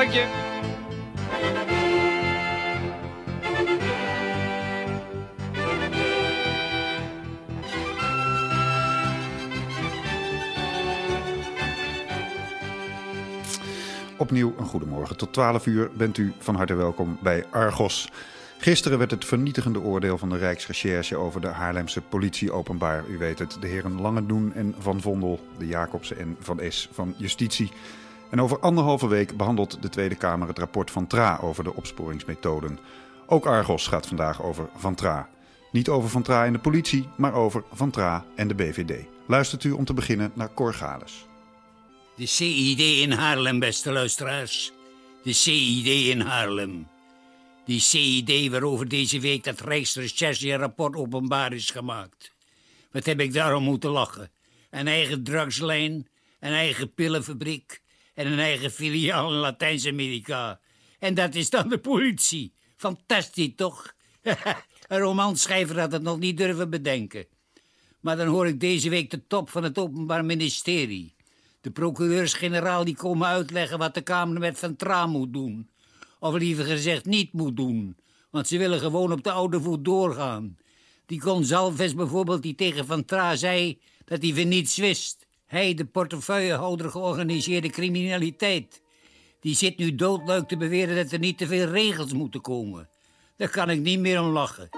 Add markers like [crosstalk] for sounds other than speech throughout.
Dank je. Opnieuw een goedemorgen. Tot 12 uur bent u van harte welkom bij Argos. Gisteren werd het vernietigende oordeel van de Rijksrecherche over de Haarlemse politie openbaar. U weet het, de heren Langedoen en Van Vondel, de Jacobsen en Van Es van Justitie. En over anderhalve week behandelt de Tweede Kamer het rapport van Tra over de opsporingsmethoden. Ook Argos gaat vandaag over Van Tra. Niet over Van Tra en de politie, maar over Van Tra en de BVD. Luistert u om te beginnen naar Cor Gales. De CID in Haarlem, beste luisteraars. De CID in Haarlem. Die CID waarover deze week dat Rijksrecherche-rapport openbaar is gemaakt. Wat heb ik daarom moeten lachen? Een eigen drugslijn, een eigen pillenfabriek en een eigen filiaal in Latijns-Amerika. En dat is dan de politie. Fantastisch, toch? [laughs] een romanschrijver had het nog niet durven bedenken. Maar dan hoor ik deze week de top van het Openbaar Ministerie. De procureurs-generaal die komen uitleggen wat de Kamer met Van Tra moet doen. Of liever gezegd niet moet doen. Want ze willen gewoon op de oude voet doorgaan. Die Gonzalves bijvoorbeeld die tegen Van Tra zei dat hij van niets wist. Hij, de portefeuillehouder georganiseerde criminaliteit. Die zit nu doodleuk te beweren dat er niet te veel regels moeten komen. Daar kan ik niet meer om lachen.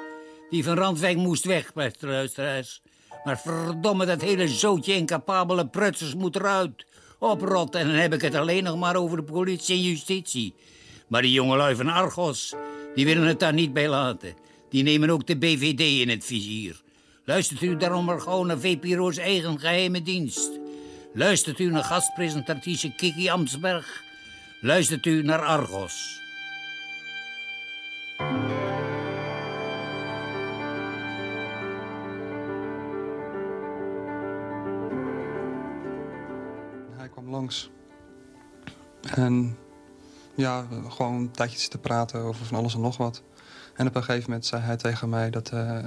Die van Randwijk moest weg, beste luisteraars. Maar verdomme, dat hele zootje incapabele prutsers moet eruit. Oprot, en dan heb ik het alleen nog maar over de politie en justitie. Maar die jongelui van Argos, die willen het daar niet bij laten. Die nemen ook de BVD in het vizier. Luistert u daarom maar gewoon naar VPRO's eigen geheime dienst. Luistert u naar gastpresentatrice Kiki Amsberg. Luistert u naar Argos. Hij kwam langs. En ja, gewoon een tijdje zitten praten over van alles en nog wat. En op een gegeven moment zei hij tegen mij dat... eh,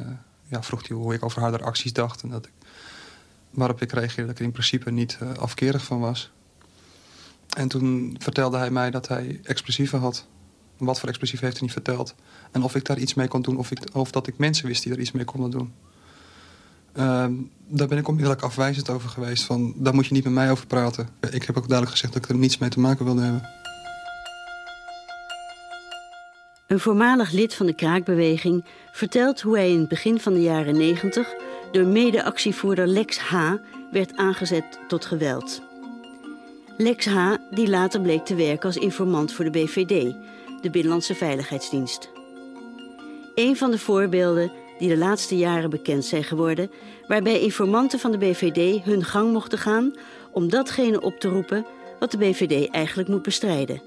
ja, vroeg hij hoe ik over harde acties dacht. En dat ik, waarop ik reageerde dat ik er in principe niet eh, afkerig van was. En toen vertelde hij mij dat hij explosieven had. Wat voor explosieven heeft hij niet verteld. En of ik daar iets mee kon doen, of, ik, of dat ik mensen wist die er iets mee konden doen. Ehm, daar ben ik onmiddellijk afwijzend over geweest. Van, daar moet je niet met mij over praten. Ik heb ook duidelijk gezegd dat ik er niets mee te maken wilde hebben. Een voormalig lid van de kraakbeweging vertelt hoe hij in het begin van de jaren 90 door mede-actievoerder Lex H. werd aangezet tot geweld. Lex H. die later bleek te werken als informant voor de BVD, de Binnenlandse Veiligheidsdienst. Een van de voorbeelden die de laatste jaren bekend zijn geworden, waarbij informanten van de BVD hun gang mochten gaan om datgene op te roepen wat de BVD eigenlijk moet bestrijden.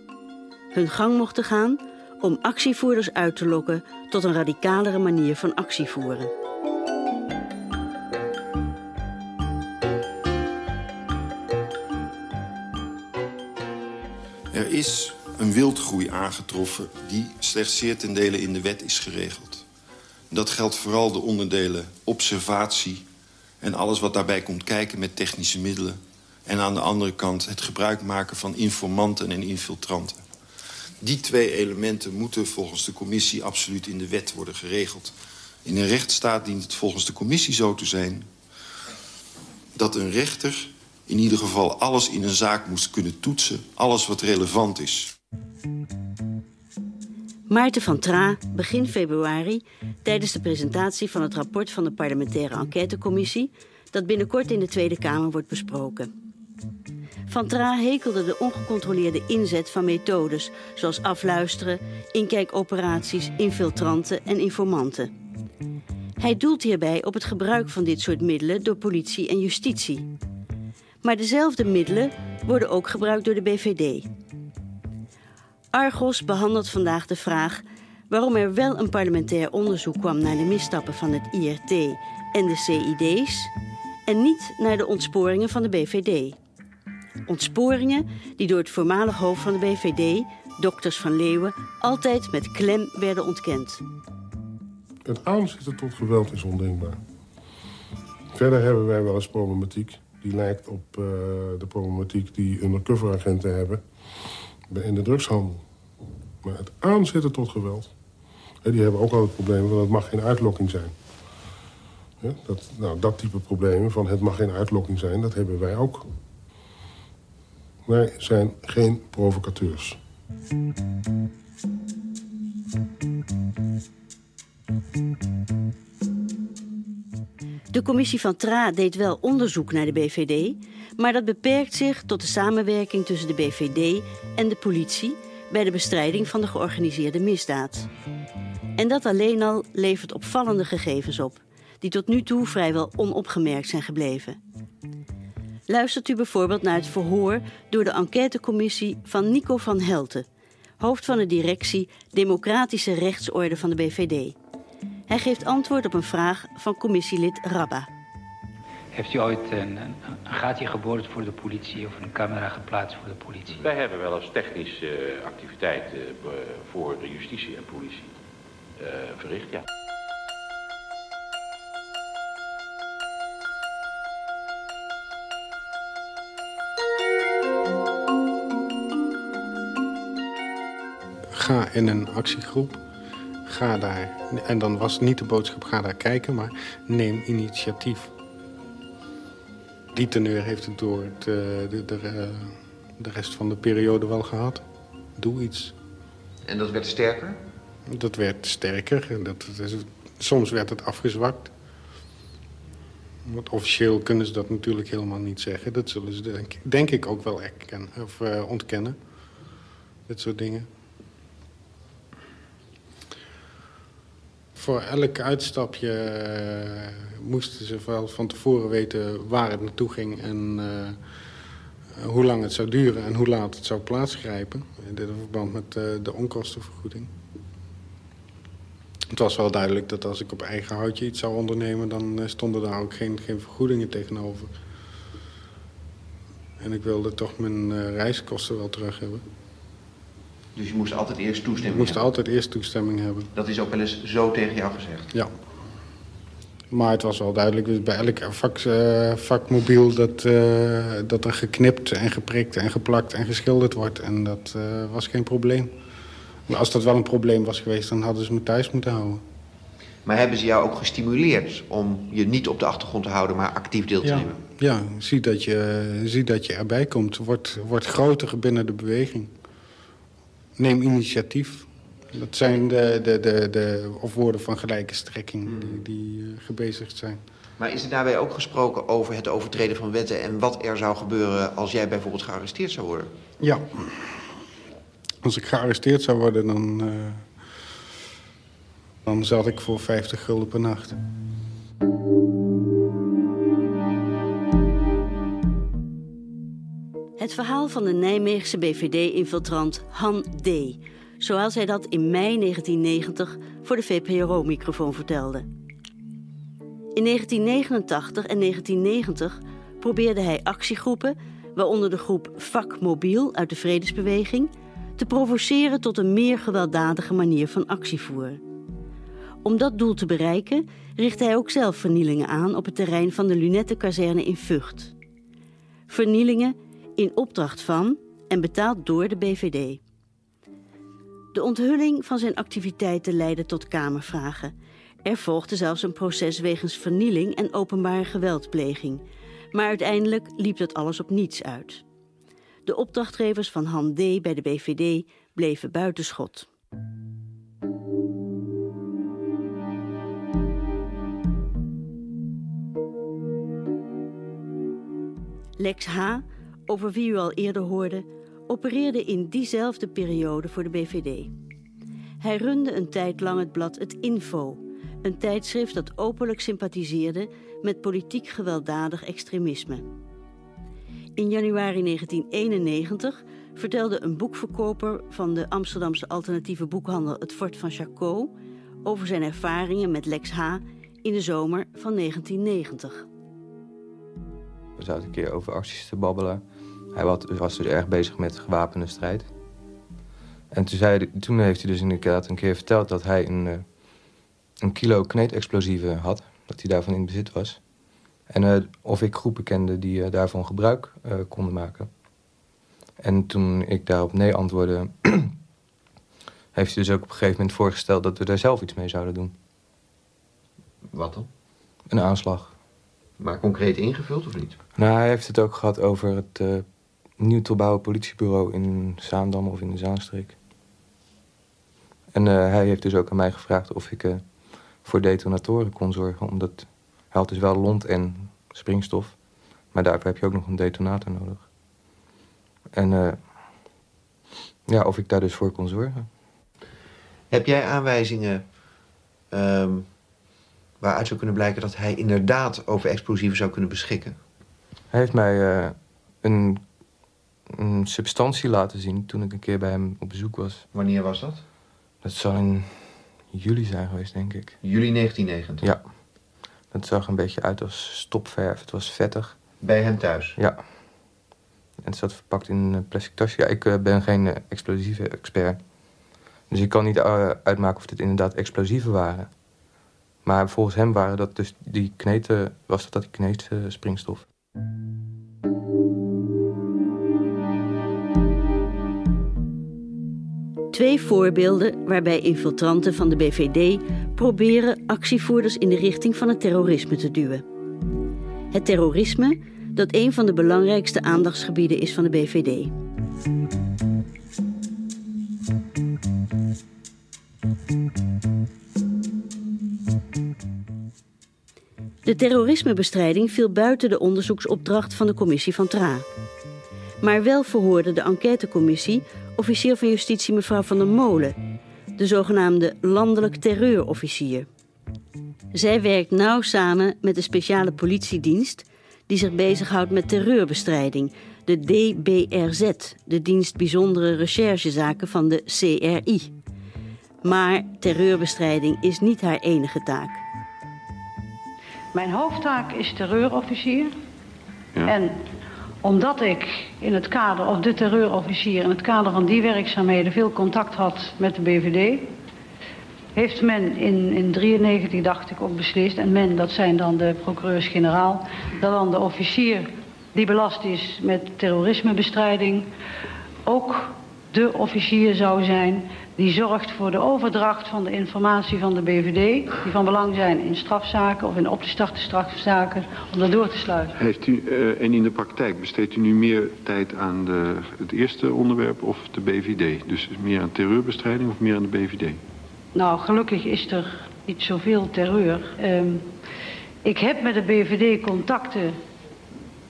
Hun gang mochten gaan om actievoerders uit te lokken tot een radicalere manier van actie is een wildgroei aangetroffen die slechts zeer ten dele in de wet is geregeld. Dat geldt vooral de onderdelen observatie en alles wat daarbij komt kijken met technische middelen. En aan de andere kant het gebruik maken van informanten en infiltranten. Die twee elementen moeten volgens de commissie absoluut in de wet worden geregeld. In een rechtsstaat dient het volgens de commissie zo te zijn... dat een rechter in ieder geval alles in een zaak moest kunnen toetsen. Alles wat relevant is. Maarten van Tra, begin februari, tijdens de presentatie van het rapport van de parlementaire enquêtecommissie, dat binnenkort in de Tweede Kamer wordt besproken. Van Tra hekelde de ongecontroleerde inzet van methodes zoals afluisteren, inkijkoperaties, infiltranten en informanten. Hij doelt hierbij op het gebruik van dit soort middelen door politie en justitie. Maar dezelfde middelen worden ook gebruikt door de BVD. Argos behandelt vandaag de vraag waarom er wel een parlementair onderzoek kwam naar de misstappen van het IRT en de CID's en niet naar de ontsporingen van de BVD. Ontsporingen die door het voormalig hoofd van de BVD, dokters van Leeuwen, altijd met klem werden ontkend. Het aanzetten tot geweld is ondenkbaar. Verder hebben wij wel eens problematiek. Die lijkt op uh, de problematiek die undercover-agenten hebben. in de drugshandel. Maar het aanzetten tot geweld... die hebben ook al het probleem van het mag geen uitlokking zijn. dat, nou, dat type problemen van het mag geen uitlokking zijn, dat hebben wij ook. Wij zijn geen provocateurs. De commissie van Tra deed wel onderzoek naar de BVD, maar dat beperkt zich tot de samenwerking tussen de BVD en de politie bij de bestrijding van de georganiseerde misdaad. En dat alleen al levert opvallende gegevens op, die tot nu toe vrijwel onopgemerkt zijn gebleven. Luistert u bijvoorbeeld naar het verhoor door de enquêtecommissie van Nico van Helten, hoofd van de directie Democratische Rechtsorde van de BVD. Hij geeft antwoord op een vraag van commissielid Rabba. Heeft u ooit een, een, een gaatje geboord voor de politie of een camera geplaatst voor de politie? Wij hebben wel eens technische activiteiten voor de justitie en politie uh, verricht, ja. Ga in een actiegroep Ga daar, en dan was niet de boodschap ga daar kijken, maar neem initiatief. Die teneur heeft het door het, eh, de, de, eh, de rest van de periode wel gehad. Doe iets. En dat werd sterker? Dat werd sterker. Dat, dat soms werd het afgezwakt. Want officieel kunnen ze dat natuurlijk helemaal niet zeggen. Dat zullen ze denk, denk ik ook wel erkennen, of, uh, ontkennen. Dit soort dingen. Voor elk uitstapje uh, moesten ze wel van tevoren weten waar het naartoe ging en uh, hoe lang het zou duren en hoe laat het zou plaatsgrijpen. In dit verband met uh, de onkostenvergoeding. Het was wel duidelijk dat als ik op eigen houtje iets zou ondernemen, dan stonden daar ook geen, geen vergoedingen tegenover. En ik wilde toch mijn reiskosten wel terug hebben. Dus je moest altijd eerst toestemming je moest altijd eerst toestemming hebben. Dat is ook wel eens zo tegen jou gezegd? Ja. Maar het was wel duidelijk dus bij elk vak, uh, vakmobiel dat, uh, dat er geknipt en geprikt en geplakt en geschilderd wordt. En dat uh, was geen probleem. Maar als dat wel een probleem was geweest, dan hadden ze me thuis moeten houden. Maar hebben ze jou ook gestimuleerd om je niet op de achtergrond te houden, maar actief deel te ja. nemen? Ja, zie dat je, zie dat je erbij komt. Word, word groter binnen de beweging neem initiatief. Dat zijn de, de, de, de of woorden van gelijke strekking die, hmm. die uh, gebezigd zijn. Maar is er daarbij ook gesproken over het overtreden van wetten... en wat er zou gebeuren als jij bijvoorbeeld gearresteerd zou worden? Ja. Als ik gearresteerd zou worden, dan, uh, dan zat ik voor 50 gulden per nacht. Het verhaal van de Nijmeegse BVD-infiltrant Han D., zoals hij dat in mei 1990 voor de VPRO-microfoon vertelde. In 1989 en 1990 probeerde hij actiegroepen, waaronder de groep Vak Mobiel uit de Vredesbeweging, te provoceren tot een meer gewelddadige manier van actievoeren. Om dat doel te bereiken richtte hij ook zelf vernielingen aan op het terrein van de Lunettenkazerne in Vught. Vernielingen in opdracht van en betaald door de BVD. De onthulling van zijn activiteiten leidde tot kamervragen. Er volgde zelfs een proces wegens vernieling en openbare geweldpleging. Maar uiteindelijk liep dat alles op niets uit. De opdrachtgevers van Han D. bij de BVD bleven buitenschot. Lex H over wie u al eerder hoorde, opereerde in diezelfde periode voor de BVD. Hij runde een tijd lang het blad Het Info, een tijdschrift dat openlijk sympathiseerde met politiek gewelddadig extremisme. In januari 1991 vertelde een boekverkoper van de Amsterdamse alternatieve boekhandel Het Fort van Chacot over zijn ervaringen met Lex H. in de zomer van 1990. We zaten een keer over acties te babbelen. Hij was dus erg bezig met gewapende strijd. En toen, zei, toen heeft hij dus inderdaad een keer verteld dat hij een, uh, een kilo kneedexplosieven had. Dat hij daarvan in bezit was. En uh, of ik groepen kende die uh, daarvan gebruik konden maken. En toen ik daarop nee antwoordde, [clears throat] heeft hij dus ook op een gegeven moment voorgesteld dat we daar zelf iets mee zouden doen. Wat dan? Een aanslag. Maar concreet ingevuld of niet? Nou, hij heeft het ook gehad over het nieuw te bouwen politiebureau in Zaandam of in de Zaanstreek. En uh, hij heeft dus ook aan mij gevraagd of ik uh, voor detonatoren kon zorgen. Omdat hij had dus wel lont en springstof. Maar daarvoor heb je ook nog een detonator nodig. En ja, of ik daar dus voor kon zorgen. Heb jij aanwijzingen um, waaruit zou kunnen blijken dat hij inderdaad over explosieven zou kunnen beschikken? Hij heeft mij een, een, substantie laten zien toen ik een keer bij hem op bezoek was. Wanneer was dat? Dat zou in juli zijn geweest, denk ik. Juli 1990? Ja. Dat zag een beetje uit als stopverf. Het was vettig. Bij hem thuis? Ja. En het zat verpakt in een plastic tasje. Ja, ik uh, ben geen uh, explosieve expert. Dus ik kan niet uitmaken of dit inderdaad explosieven waren. Maar volgens hem waren dat dus die kneten, was dat, dat die kneten springstof. Twee voorbeelden waarbij infiltranten van de BVD proberen actievoerders in de richting van het terrorisme te duwen. Het terrorisme, dat een van de belangrijkste aandachtsgebieden is van de BVD. De terrorismebestrijding viel buiten de onderzoeksopdracht van de commissie van Tra. Maar wel verhoorde de enquêtecommissie officier van justitie mevrouw van der Molen, de zogenaamde landelijk terreurofficier. Zij werkt nauw samen met de speciale politiedienst die zich bezighoudt met terreurbestrijding, de DBRZ, de dienst bijzondere recherchezaken van de CRI. Maar terreurbestrijding is niet haar enige taak. Mijn hoofdtaak is terreurofficier. Ja. En omdat ik in het kader, of de terreurofficier, in het kader van die werkzaamheden veel contact had met de BVD, heeft men in, in 93, dacht ik, ook beslist, en men, dat zijn dan de procureurs-generaal, dat dan de officier die belast is met terrorismebestrijding ook de officier zou zijn die zorgt voor de overdracht van de informatie van de BVD... die van belang zijn in strafzaken of in op te starten strafzaken... om dat door te sluiten. Heeft u, uh, en in de praktijk besteedt u nu meer tijd aan de, het eerste onderwerp of de BVD? Dus meer aan terreurbestrijding of meer aan de BVD? Nou, gelukkig is er niet zoveel terreur. Um, ik heb met de BVD contacten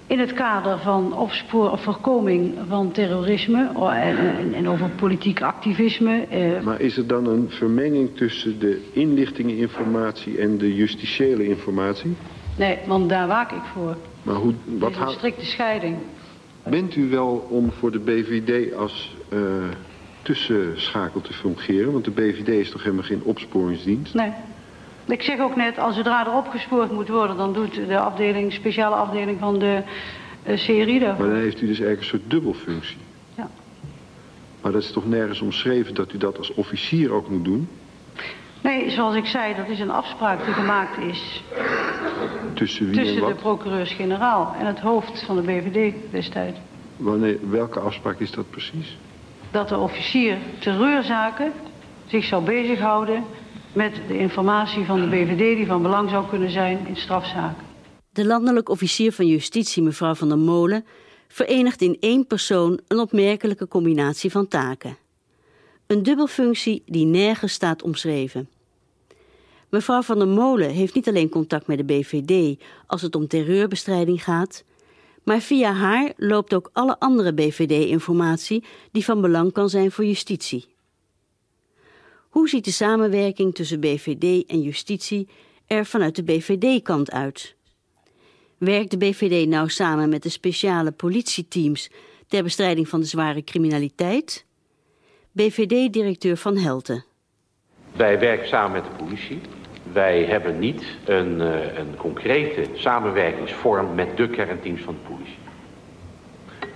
in het kader van opspoor of voorkoming van terrorisme en, en, over politiek activisme. Eh. Maar is er dan een vermenging tussen de inlichtingeninformatie en de justitiële informatie? Nee, want daar waak ik voor. Maar hoe, wat een strikte scheiding. Bent u wel om voor de BVD als uh, tussenschakel te fungeren? Want de BVD is toch helemaal geen opsporingsdienst? Nee. Ik zeg ook net, als zodra er opgespoord moet worden... dan doet de afdeling, speciale afdeling van de uh, serie daarvoor. Maar dan heeft u dus eigenlijk een soort dubbelfunctie. Ja. Maar dat is toch nergens omschreven dat u dat als officier ook moet doen? Nee, zoals ik zei, dat is een afspraak die gemaakt is... Tussen wie Tussen en wat? de procureurs-generaal en het hoofd van de BVD destijds. Wanneer, welke afspraak is dat precies? Dat de officier terreurzaken zich zou bezighouden met de informatie van de BVD die van belang zou kunnen zijn in strafzaken. De landelijk officier van justitie, mevrouw van der Molen, verenigt in één persoon een opmerkelijke combinatie van taken. Een dubbelfunctie die nergens staat omschreven. Mevrouw van der Molen heeft niet alleen contact met de BVD als het om terreurbestrijding gaat, maar via haar loopt ook alle andere BVD-informatie die van belang kan zijn voor justitie. Hoe ziet de samenwerking tussen BVD en justitie er vanuit de BVD-kant uit? Werkt de BVD nou samen met de speciale politieteams ter bestrijding van de zware criminaliteit? BVD-directeur Van Helten. Wij werken samen met de politie. Wij hebben niet een, uh, een concrete samenwerkingsvorm met de kernteams van de politie.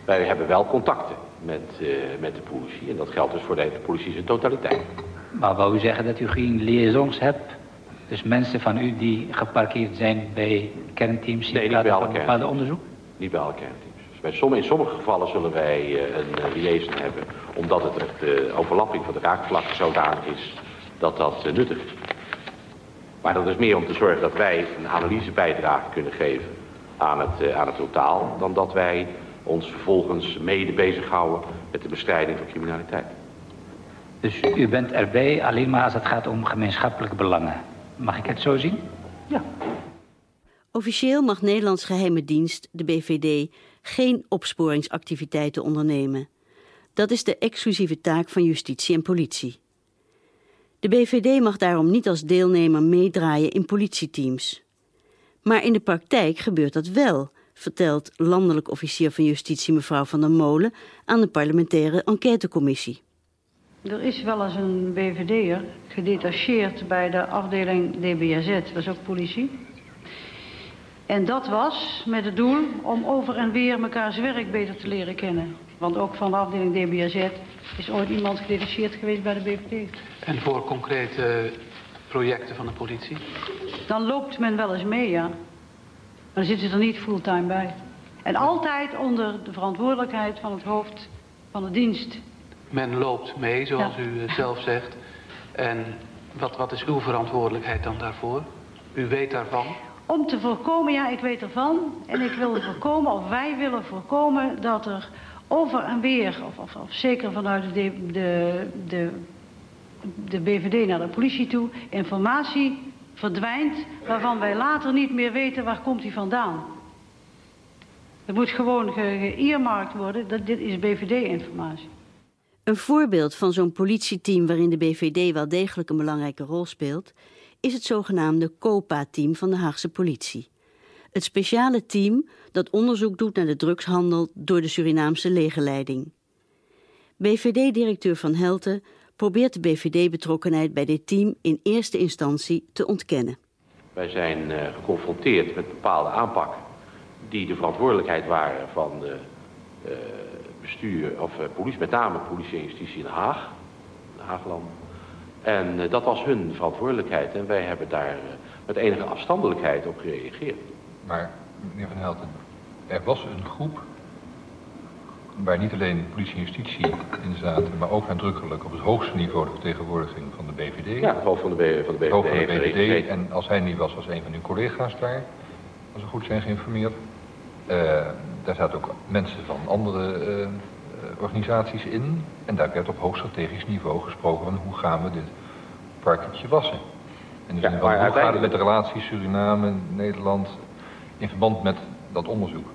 Wij hebben wel contacten met, uh, met de politie en dat geldt dus voor de politie in totaliteit. Maar wou u zeggen dat u geen liaisons hebt? Dus mensen van u die geparkeerd zijn bij kernteams... Nee, niet bij alle kernteams. onderzoek? Niet bij alle kernteams. Bij sommige, in sommige gevallen zullen wij uh, een uh, liaison hebben, omdat het de overlapping van de raakvlakken zodanig is dat dat nuttig is. Maar dat is meer om te zorgen dat wij een analysebijdrage kunnen geven aan het, aan het totaal, dan dat wij ons vervolgens mede bezighouden met de bestrijding van criminaliteit. Dus u bent erbij alleen maar als het gaat om gemeenschappelijke belangen. Mag ik het zo zien? Ja. Officieel mag Nederlands geheime dienst, de BVD, geen opsporingsactiviteiten ondernemen. Dat is de exclusieve taak van justitie en politie. De BVD mag daarom niet als deelnemer meedraaien in politieteams. Maar in de praktijk gebeurt dat wel, vertelt landelijk officier van justitie mevrouw Van der Molen aan de parlementaire enquêtecommissie. Er is wel eens een BVD'er gedetacheerd bij de afdeling DBZ, dat is ook politie. En dat was met het doel om over en weer mekaars werk beter te leren kennen. Want ook van de afdeling DBZ is ooit iemand gedetacheerd geweest bij de BVD. En voor concrete projecten van de politie? Dan loopt men wel eens mee, ja. Maar dan zitten ze er niet fulltime bij. En altijd onder de verantwoordelijkheid van het hoofd van de dienst. Men loopt mee, zoals ja. u zelf zegt. En wat, wat is uw verantwoordelijkheid dan daarvoor? U weet daarvan? Om te voorkomen, ja, ik weet ervan. En ik wil voorkomen, of wij willen voorkomen, dat er over en weer, of, of, of zeker vanuit de, de, de, de BVD naar de politie toe, informatie verdwijnt waarvan wij later niet meer weten waar komt die vandaan. Het moet gewoon geëermarkt worden, dat dit is BVD-informatie. Een voorbeeld van zo'n politieteam waarin de BVD wel degelijk een belangrijke rol speelt, is het zogenaamde COPA-team van de Haagse politie. Het speciale team dat onderzoek doet naar de drugshandel door de Surinaamse legerleiding. BVD-directeur Van Helten probeert de BVD-betrokkenheid bij dit team in eerste instantie te ontkennen. Wij zijn uh, geconfronteerd met bepaalde aanpakken die de verantwoordelijkheid waren van de uh, bestuur, of uh, politie, met name politie en justitie in Den Haag, Haagland. En uh, dat was hun verantwoordelijkheid en wij hebben daar met enige afstandelijkheid op gereageerd. Maar, meneer Van Helten, er was een groep waar niet alleen politie en justitie in zaten, maar ook nadrukkelijk op het hoogste niveau de vertegenwoordiging van de BVD. Ja, het hoofd van de, B van de BVD. Hoofd van de BVD. En als hij niet was, was een van uw collega's daar, als we goed zijn geïnformeerd. Uh, daar zaten ook mensen van andere uh, organisaties in. En daar werd op hoog strategisch niveau gesproken van hoe gaan we dit parketje wassen. En dus ja, hoe gaat het met de relatie Suriname, Nederland in verband met dat onderzoek?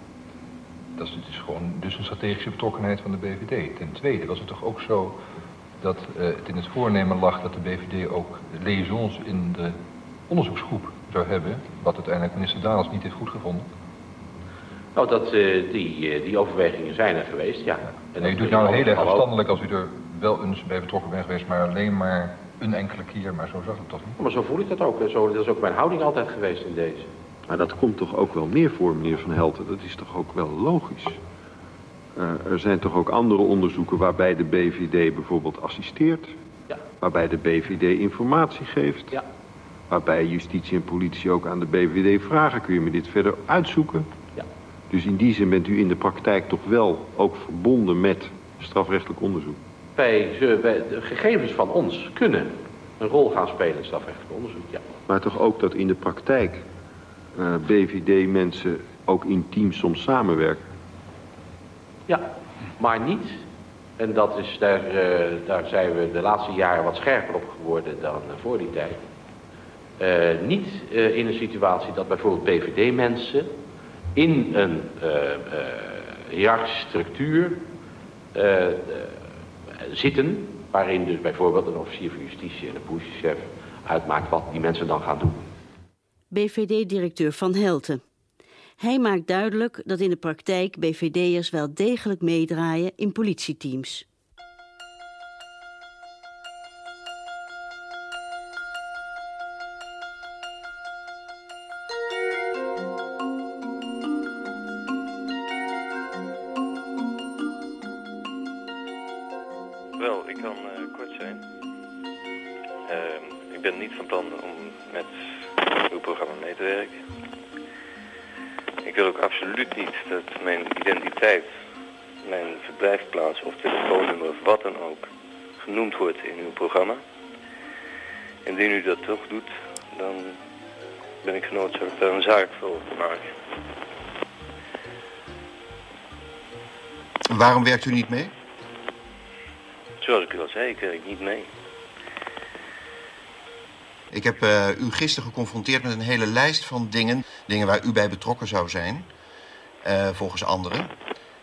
Dat is, het is gewoon dus een strategische betrokkenheid van de BVD. Ten tweede was het toch ook zo dat uh, het in het voornemen lag dat de BVD ook liaisons in de onderzoeksgroep zou hebben, wat uiteindelijk minister Dales niet heeft goedgevonden. Nou, dat, uh, die, uh, die overwegingen zijn er geweest, ja. En nee, u doet nou heel erg afstandelijk als u er wel eens bij betrokken bent geweest, maar alleen maar een enkele keer, maar zo zag het toch niet? Maar zo voel ik dat ook. Zo, dat is ook mijn houding altijd geweest in deze. Maar dat komt toch ook wel meer voor, meneer Van Helten. Dat is toch ook wel logisch. Uh, er zijn toch ook andere onderzoeken waarbij de BVD bijvoorbeeld assisteert. Ja. Waarbij de BVD informatie geeft. Ja. Waarbij justitie en politie ook aan de BVD vragen. Kun je me dit verder uitzoeken? Dus in die zin bent u in de praktijk toch wel ook verbonden met strafrechtelijk onderzoek. Wij, wij, de gegevens van ons kunnen een rol gaan spelen in strafrechtelijk onderzoek, ja. Maar toch ook dat in de praktijk uh, BVD-mensen ook intiem soms samenwerken? Ja, maar niet. En dat is, daar, uh, daar zijn we de laatste jaren wat scherper op geworden dan uh, voor die tijd. Niet in een situatie dat bijvoorbeeld BVD-mensen in een structuur zitten, waarin dus bijvoorbeeld een officier van justitie en een politiechef uitmaakt wat die mensen dan gaan doen. BVD-directeur Van Helten. Hij maakt duidelijk dat in de praktijk BVD'ers wel degelijk meedraaien in politieteams. Waarom werkt u niet mee? Zoals ik u al zei, ik werk niet mee. Ik heb uh, u gisteren geconfronteerd met een hele lijst van dingen. Dingen waar u bij betrokken zou zijn, uh, volgens anderen.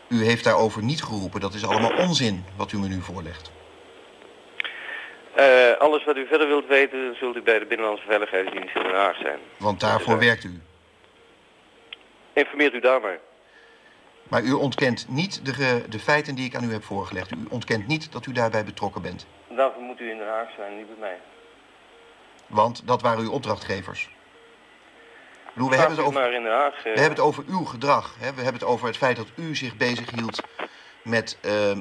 U heeft daarover niet geroepen. Dat is allemaal onzin wat u me nu voorlegt. Uh, alles wat u verder wilt weten, zult u bij de Binnenlandse Veiligheidsdienst in Den Haag zijn. Want daarvoor werkt u? Informeert u daar maar. Maar u ontkent niet de, de feiten die ik aan u heb voorgelegd. U ontkent niet dat u daarbij betrokken bent. Daarvoor moet u in Den Haag zijn, niet bij mij. Want dat waren uw opdrachtgevers. Bedoel, we, hebben het, over, Haag, we hebben het over uw gedrag. Hè? We hebben het over het feit dat u zich bezighield met uh, uh,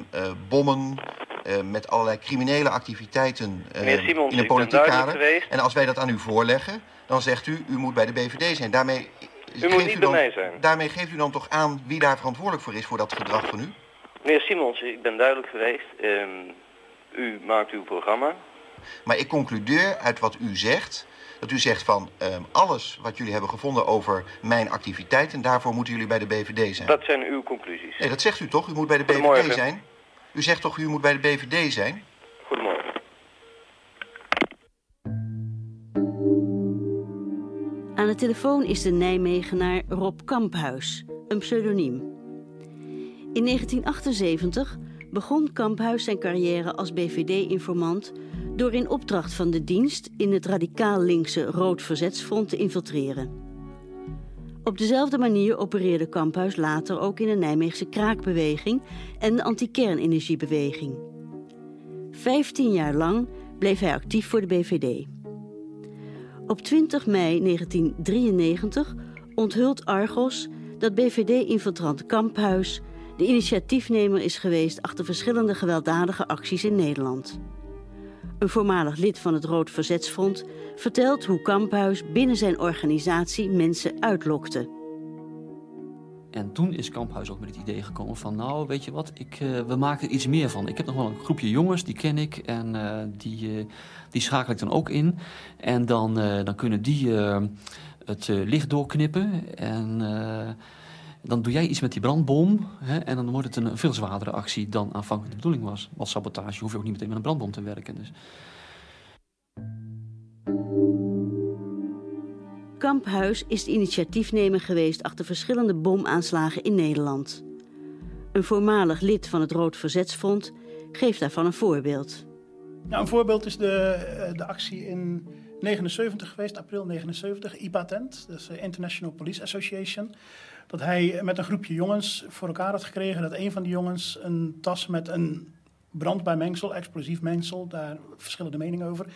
bommen, uh, met allerlei criminele activiteiten Simons, in een politiek kader. En als wij dat aan u voorleggen, dan zegt u, u moet bij de BVD zijn. Daarmee, u moet niet u bij mij zijn. Daarmee geeft u dan toch aan wie daar verantwoordelijk voor is voor dat gedrag van u? Meneer Simons, ik ben duidelijk geweest. Um, u maakt uw programma. Maar ik concludeer uit wat u zegt, dat u zegt van um, alles wat jullie hebben gevonden over mijn activiteiten, daarvoor moeten jullie bij de BVD zijn. Dat zijn uw conclusies. Nee, dat zegt u toch? U moet bij de BVD zijn. U zegt toch u moet bij de BVD zijn? Aan de telefoon is de Nijmegenaar Rob Kamphuis, een pseudoniem. In 1978 begon Kamphuis zijn carrière als BVD-informant door in opdracht van de dienst in het radicaal linkse Rood Verzetsfront te infiltreren. Op dezelfde manier opereerde Kamphuis later ook in de Nijmeegse kraakbeweging en de anti-kernenergiebeweging. Vijftien jaar lang bleef hij actief voor de BVD. Op 20 mei 1993 onthult Argos dat BVD-infiltrant Kamphuis de initiatiefnemer is geweest achter verschillende gewelddadige acties in Nederland. Een voormalig lid van het Rood Verzetsfront vertelt hoe Kamphuis binnen zijn organisatie mensen uitlokte. En toen is Kamphuis ook met het idee gekomen van... nou, weet je wat, ik, uh, we maken er iets meer van. Ik heb nog wel een groepje jongens, die ken ik. En uh, die, uh, die schakel ik dan ook in. En dan, dan kunnen die het licht doorknippen. En dan doe jij iets met die brandbom. Hè, en dan wordt het een, veel zwaardere actie dan aanvankelijk de bedoeling was. Als sabotage hoef je ook niet meteen met een brandbom te werken. Dus. Kamphuis is de initiatiefnemer geweest achter verschillende bomaanslagen in Nederland. Een voormalig lid van het Rood Verzetsfront geeft daarvan een voorbeeld. Nou, een voorbeeld is de, de actie in 79 geweest, april 79, IPATENT, dus International Police Association. Dat hij met een groepje jongens voor elkaar had gekregen dat een van die jongens een tas met een brandbaar mengsel, explosief mengsel, daar verschillende meningen over,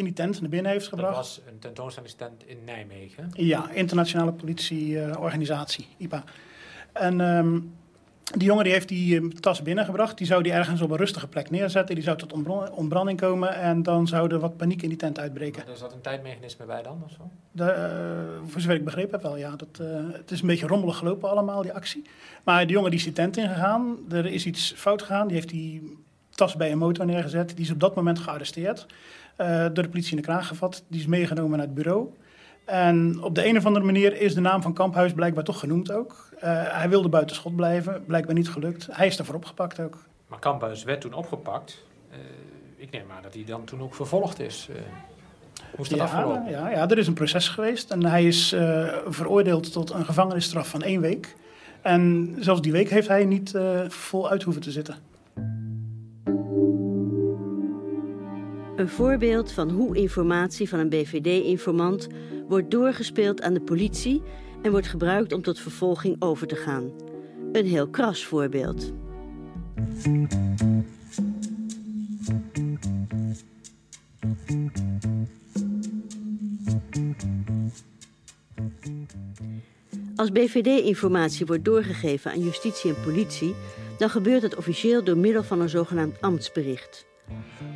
in die tent naar binnen heeft gebracht. Dat was een tentoonstellingstent in Nijmegen. Ja, internationale politieorganisatie, uh, IPA. En um, die jongen die heeft die uh, tas binnengebracht. Die zou die ergens op een rustige plek neerzetten. Die zou tot ontbranding komen en dan zou er wat paniek in die tent uitbreken. Maar er zat een tijdmechanisme bij dan of zo? De, uh, voor zover ik begrepen heb wel, ja. Dat, uh, het is een beetje rommelig gelopen allemaal, die actie. Maar die jongen die is die tent ingegaan. Er is iets fout gegaan. Die heeft die tas bij een motor neergezet. Die is op dat moment gearresteerd. Uh, door de politie in de kraag gevat. Die is meegenomen naar het bureau. En op de een of andere manier is de naam van Kamphuis blijkbaar toch genoemd ook. Uh, hij wilde buiten schot blijven, blijkbaar niet gelukt. Hij is ervoor opgepakt ook. Maar Kamphuis werd toen opgepakt. Uh, ik neem aan dat hij dan toen ook vervolgd is. Uh, hoe is dat ja, afgelopen? Ja, ja, er is een proces geweest en hij is veroordeeld tot een gevangenisstraf van één week. En zelfs die week heeft hij niet vol uit hoeven te zitten. Een voorbeeld van hoe informatie van een BVD-informant wordt doorgespeeld aan de politie en wordt gebruikt om tot vervolging over te gaan. Een heel kras voorbeeld. Als BVD-informatie wordt doorgegeven aan justitie en politie, dan gebeurt het officieel door middel van een zogenaamd ambtsbericht.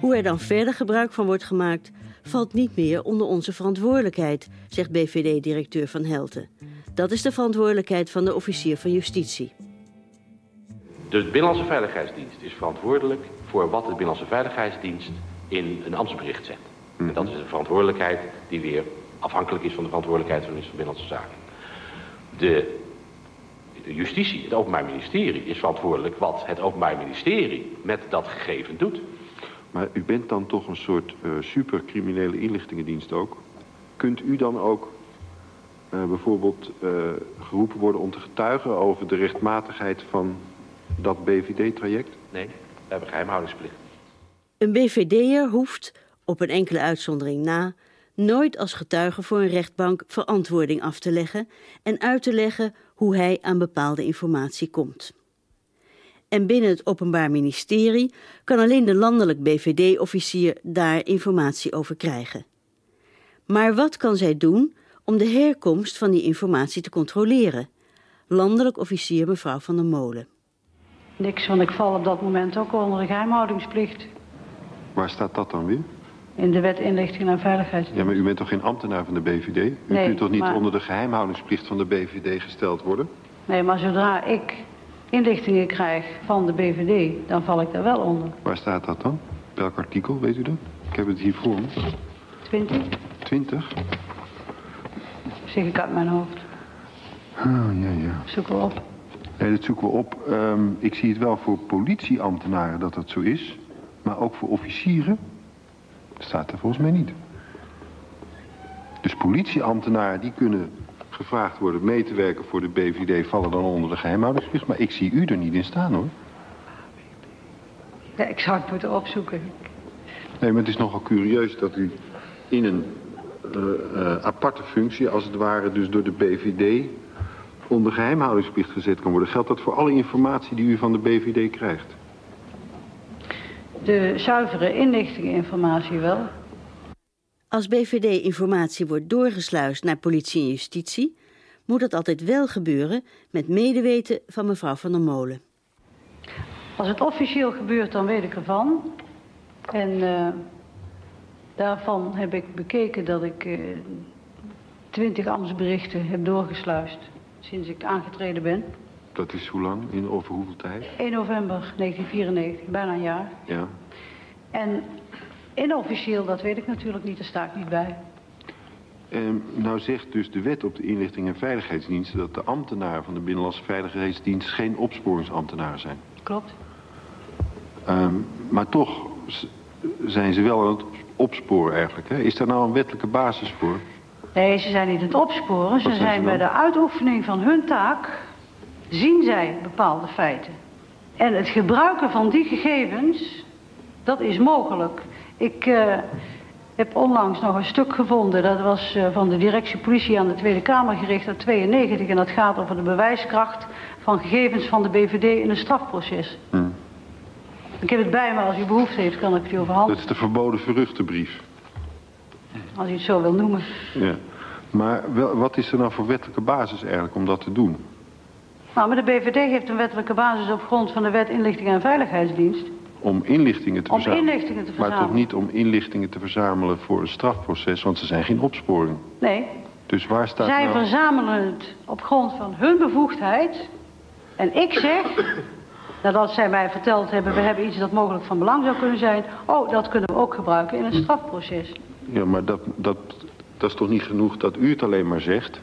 Hoe er dan verder gebruik van wordt gemaakt, valt niet meer onder onze verantwoordelijkheid, zegt BVD-directeur Van Helten. Dat is de verantwoordelijkheid van de officier van justitie. De Binnenlandse Veiligheidsdienst is verantwoordelijk voor wat de Binnenlandse Veiligheidsdienst in een ambtsbericht zet. En dat is een verantwoordelijkheid die weer afhankelijk is van de verantwoordelijkheid van de minister van Binnenlandse Zaken. De, de justitie, het Openbaar Ministerie, is verantwoordelijk wat het Openbaar Ministerie met dat gegeven doet. Maar u bent dan toch een soort uh, supercriminele inlichtingendienst ook. Kunt u dan ook uh, bijvoorbeeld uh, geroepen worden om te getuigen over de rechtmatigheid van dat BVD-traject? Nee, we hebben geheimhoudingsplicht. Een BVD'er hoeft, op een enkele uitzondering na, nooit als getuige voor een rechtbank verantwoording af te leggen en uit te leggen hoe hij aan bepaalde informatie komt. En binnen het Openbaar Ministerie kan alleen de landelijk BVD-officier daar informatie over krijgen. Maar wat kan zij doen om de herkomst van die informatie te controleren? Landelijk officier mevrouw van der Molen. Niks, want ik val op dat moment ook onder de geheimhoudingsplicht. Waar staat dat dan weer? In de wet inlichting en veiligheid. Ja, maar u bent toch geen ambtenaar van de BVD? U nee, kunt toch niet maar... onder de geheimhoudingsplicht van de BVD gesteld worden? Nee, maar zodra ik inlichtingen krijg van de BVD, dan val ik daar wel onder. Waar staat dat dan? Welk artikel, weet u dat? Ik heb het hier voor me. 20? 20? Zeg ik uit mijn hoofd. Oh, ja, ja. Zoeken we op. Nee, dat zoeken we op. Um, ik zie het wel voor politieambtenaren dat dat zo is. Maar ook voor officieren staat er volgens mij niet. Dus politieambtenaren die kunnen gevraagd worden mee te werken voor de BVD... vallen dan onder de geheimhoudingsplicht. Maar ik zie u er niet in staan, hoor. Ja, ik zou het moeten opzoeken. Nee, maar het is nogal curieus dat u in een uh, uh, aparte functie... als het ware dus door de BVD onder geheimhoudingsplicht gezet kan worden. Geldt dat voor alle informatie die u van de BVD krijgt? De zuivere inlichtingeninformatie wel. Als BVD-informatie wordt doorgesluist naar politie en justitie, moet dat altijd wel gebeuren met medeweten van mevrouw van der Molen. Als het officieel gebeurt, dan weet ik ervan. En uh, daarvan heb ik bekeken dat ik uh, twintig ambtsberichten heb doorgesluist sinds ik aangetreden ben. Dat is hoe lang? In over hoeveel tijd? 1 november 1994, bijna een jaar. Ja. En inofficieel, dat weet ik natuurlijk niet, daar sta ik niet bij. En nou zegt dus de wet op de inlichting en veiligheidsdiensten... dat de ambtenaren van de Binnenlandse Veiligheidsdienst geen opsporingsambtenaren zijn. Klopt. Um, maar toch zijn ze wel aan het opsporen eigenlijk. Hè? Is daar nou een wettelijke basis voor? Nee, ze zijn niet aan het opsporen. Ze zijn, zijn bij de uitoefening van hun taak... zien zij bepaalde feiten. En het gebruiken van die gegevens, dat is mogelijk. Ik uh, heb onlangs nog een stuk gevonden. Dat was uh, van de directie politie aan de Tweede Kamer gericht uit 92. En dat gaat over de bewijskracht van gegevens van de BVD in een strafproces. Hmm. Ik heb het bij me. Als u behoefte heeft, kan ik het u overhandigen. Dat is de verboden vruchtenbrief. Als u het zo wil noemen. Ja. Maar wel, wat is er nou voor wettelijke basis eigenlijk om dat te doen? Nou, maar de BVD heeft een wettelijke basis op grond van de wet inlichting en veiligheidsdienst. Om inlichtingen te om verzamelen. inlichtingen te verzamelen. Maar toch niet om inlichtingen te verzamelen voor een strafproces, want ze zijn geen opsporing. Nee. Dus waar staat Zij nou... verzamelen het op grond van hun bevoegdheid. En ik zeg, nadat zij mij verteld hebben, we hebben iets dat mogelijk van belang zou kunnen zijn. Oh, dat kunnen we ook gebruiken in een strafproces. Ja, maar dat, dat, dat is toch niet genoeg dat u het alleen maar zegt?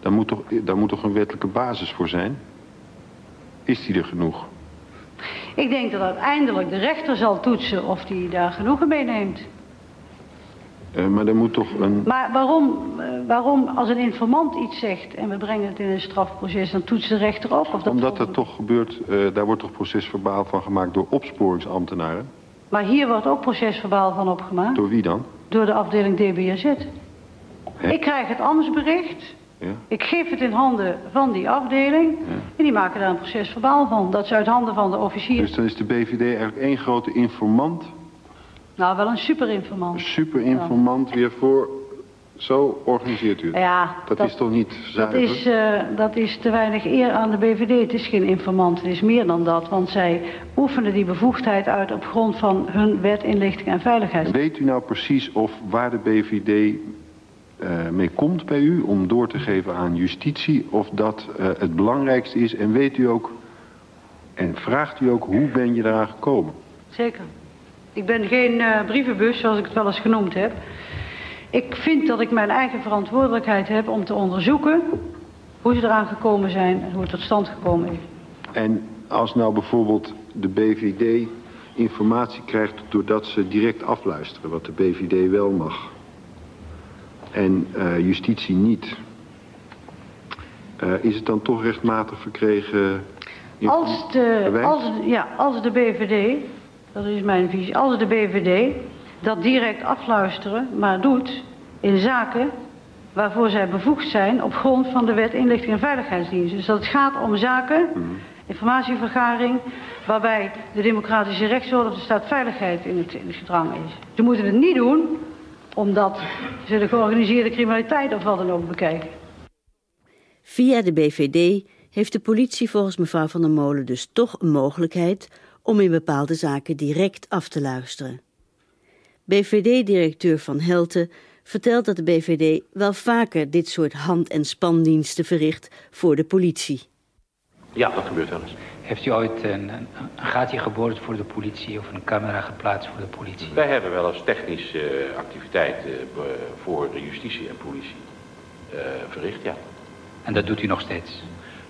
Daar moet, toch, daar moet toch een wettelijke basis voor zijn? Is die er genoeg? Ik denk dat uiteindelijk de rechter zal toetsen of hij daar genoegen mee neemt. Uh, maar er moet toch een... Maar waarom, uh, waarom als een informant iets zegt en we brengen het in een strafproces, dan toetst de rechter ook of dat... Omdat dat toch gebeurt, uh, daar wordt toch procesverbaal van gemaakt door opsporingsambtenaren? Maar hier wordt ook procesverbaal van opgemaakt. Door wie dan? Door de afdeling DBZ. Ik krijg het ambtsbericht. Ja. Ik geef het in handen van die afdeling. Ja. En die maken daar een procesverbaal van. Dat is uit handen van de officier. Dus dan is de BVD eigenlijk één grote informant? Nou, wel een superinformant. Een superinformant ja. weer voor Zo organiseert u het? Ja, dat, dat- is toch niet Dat zuiver? is, eh, dat is te weinig eer aan de BVD. Het is geen informant, het is meer dan dat. Want zij oefenen die bevoegdheid uit op grond van hun wet inlichting en veiligheid. Weet u nou precies of waar de BVD mee komt bij u om door te geven aan justitie of dat eh, het belangrijkste is? En weet u ook, en vraagt u ook, hoe ben je eraan gekomen? Zeker. Ik ben geen eh, brievenbus, zoals ik het wel eens genoemd heb. Ik vind dat ik mijn eigen verantwoordelijkheid heb om te onderzoeken hoe ze eraan gekomen zijn en hoe het tot stand gekomen is. En als nou bijvoorbeeld de BVD informatie krijgt doordat ze direct afluisteren, wat de BVD wel mag, en eh, justitie niet, eh, is het dan toch rechtmatig verkregen? Als de, bewijs? als, ja, als de BVD, dat is mijn visie, als de BVD dat direct afluisteren, maar doet in zaken waarvoor zij bevoegd zijn op grond van de wet inlichting en veiligheidsdienst. Dus dat het gaat om zaken, informatievergaring, waarbij de democratische rechtsorde of de staatsveiligheid in het, in het gedrang is. Ze moeten het niet doen omdat ze de georganiseerde criminaliteit of wat dan ook bekijken. Via de BVD heeft de politie volgens mevrouw Van der Molen dus toch een mogelijkheid om in bepaalde zaken direct af te luisteren. BVD-directeur Van Helten vertelt dat de BVD wel vaker dit soort hand- en spandiensten verricht voor de politie. Ja, dat gebeurt wel eens. Heeft u ooit een, een, een gaatje geboord voor de politie of een camera geplaatst voor de politie? Wij hebben wel eens technische eh, activiteiten eh, voor de justitie en politie eh, verricht, ja. En dat doet u nog steeds?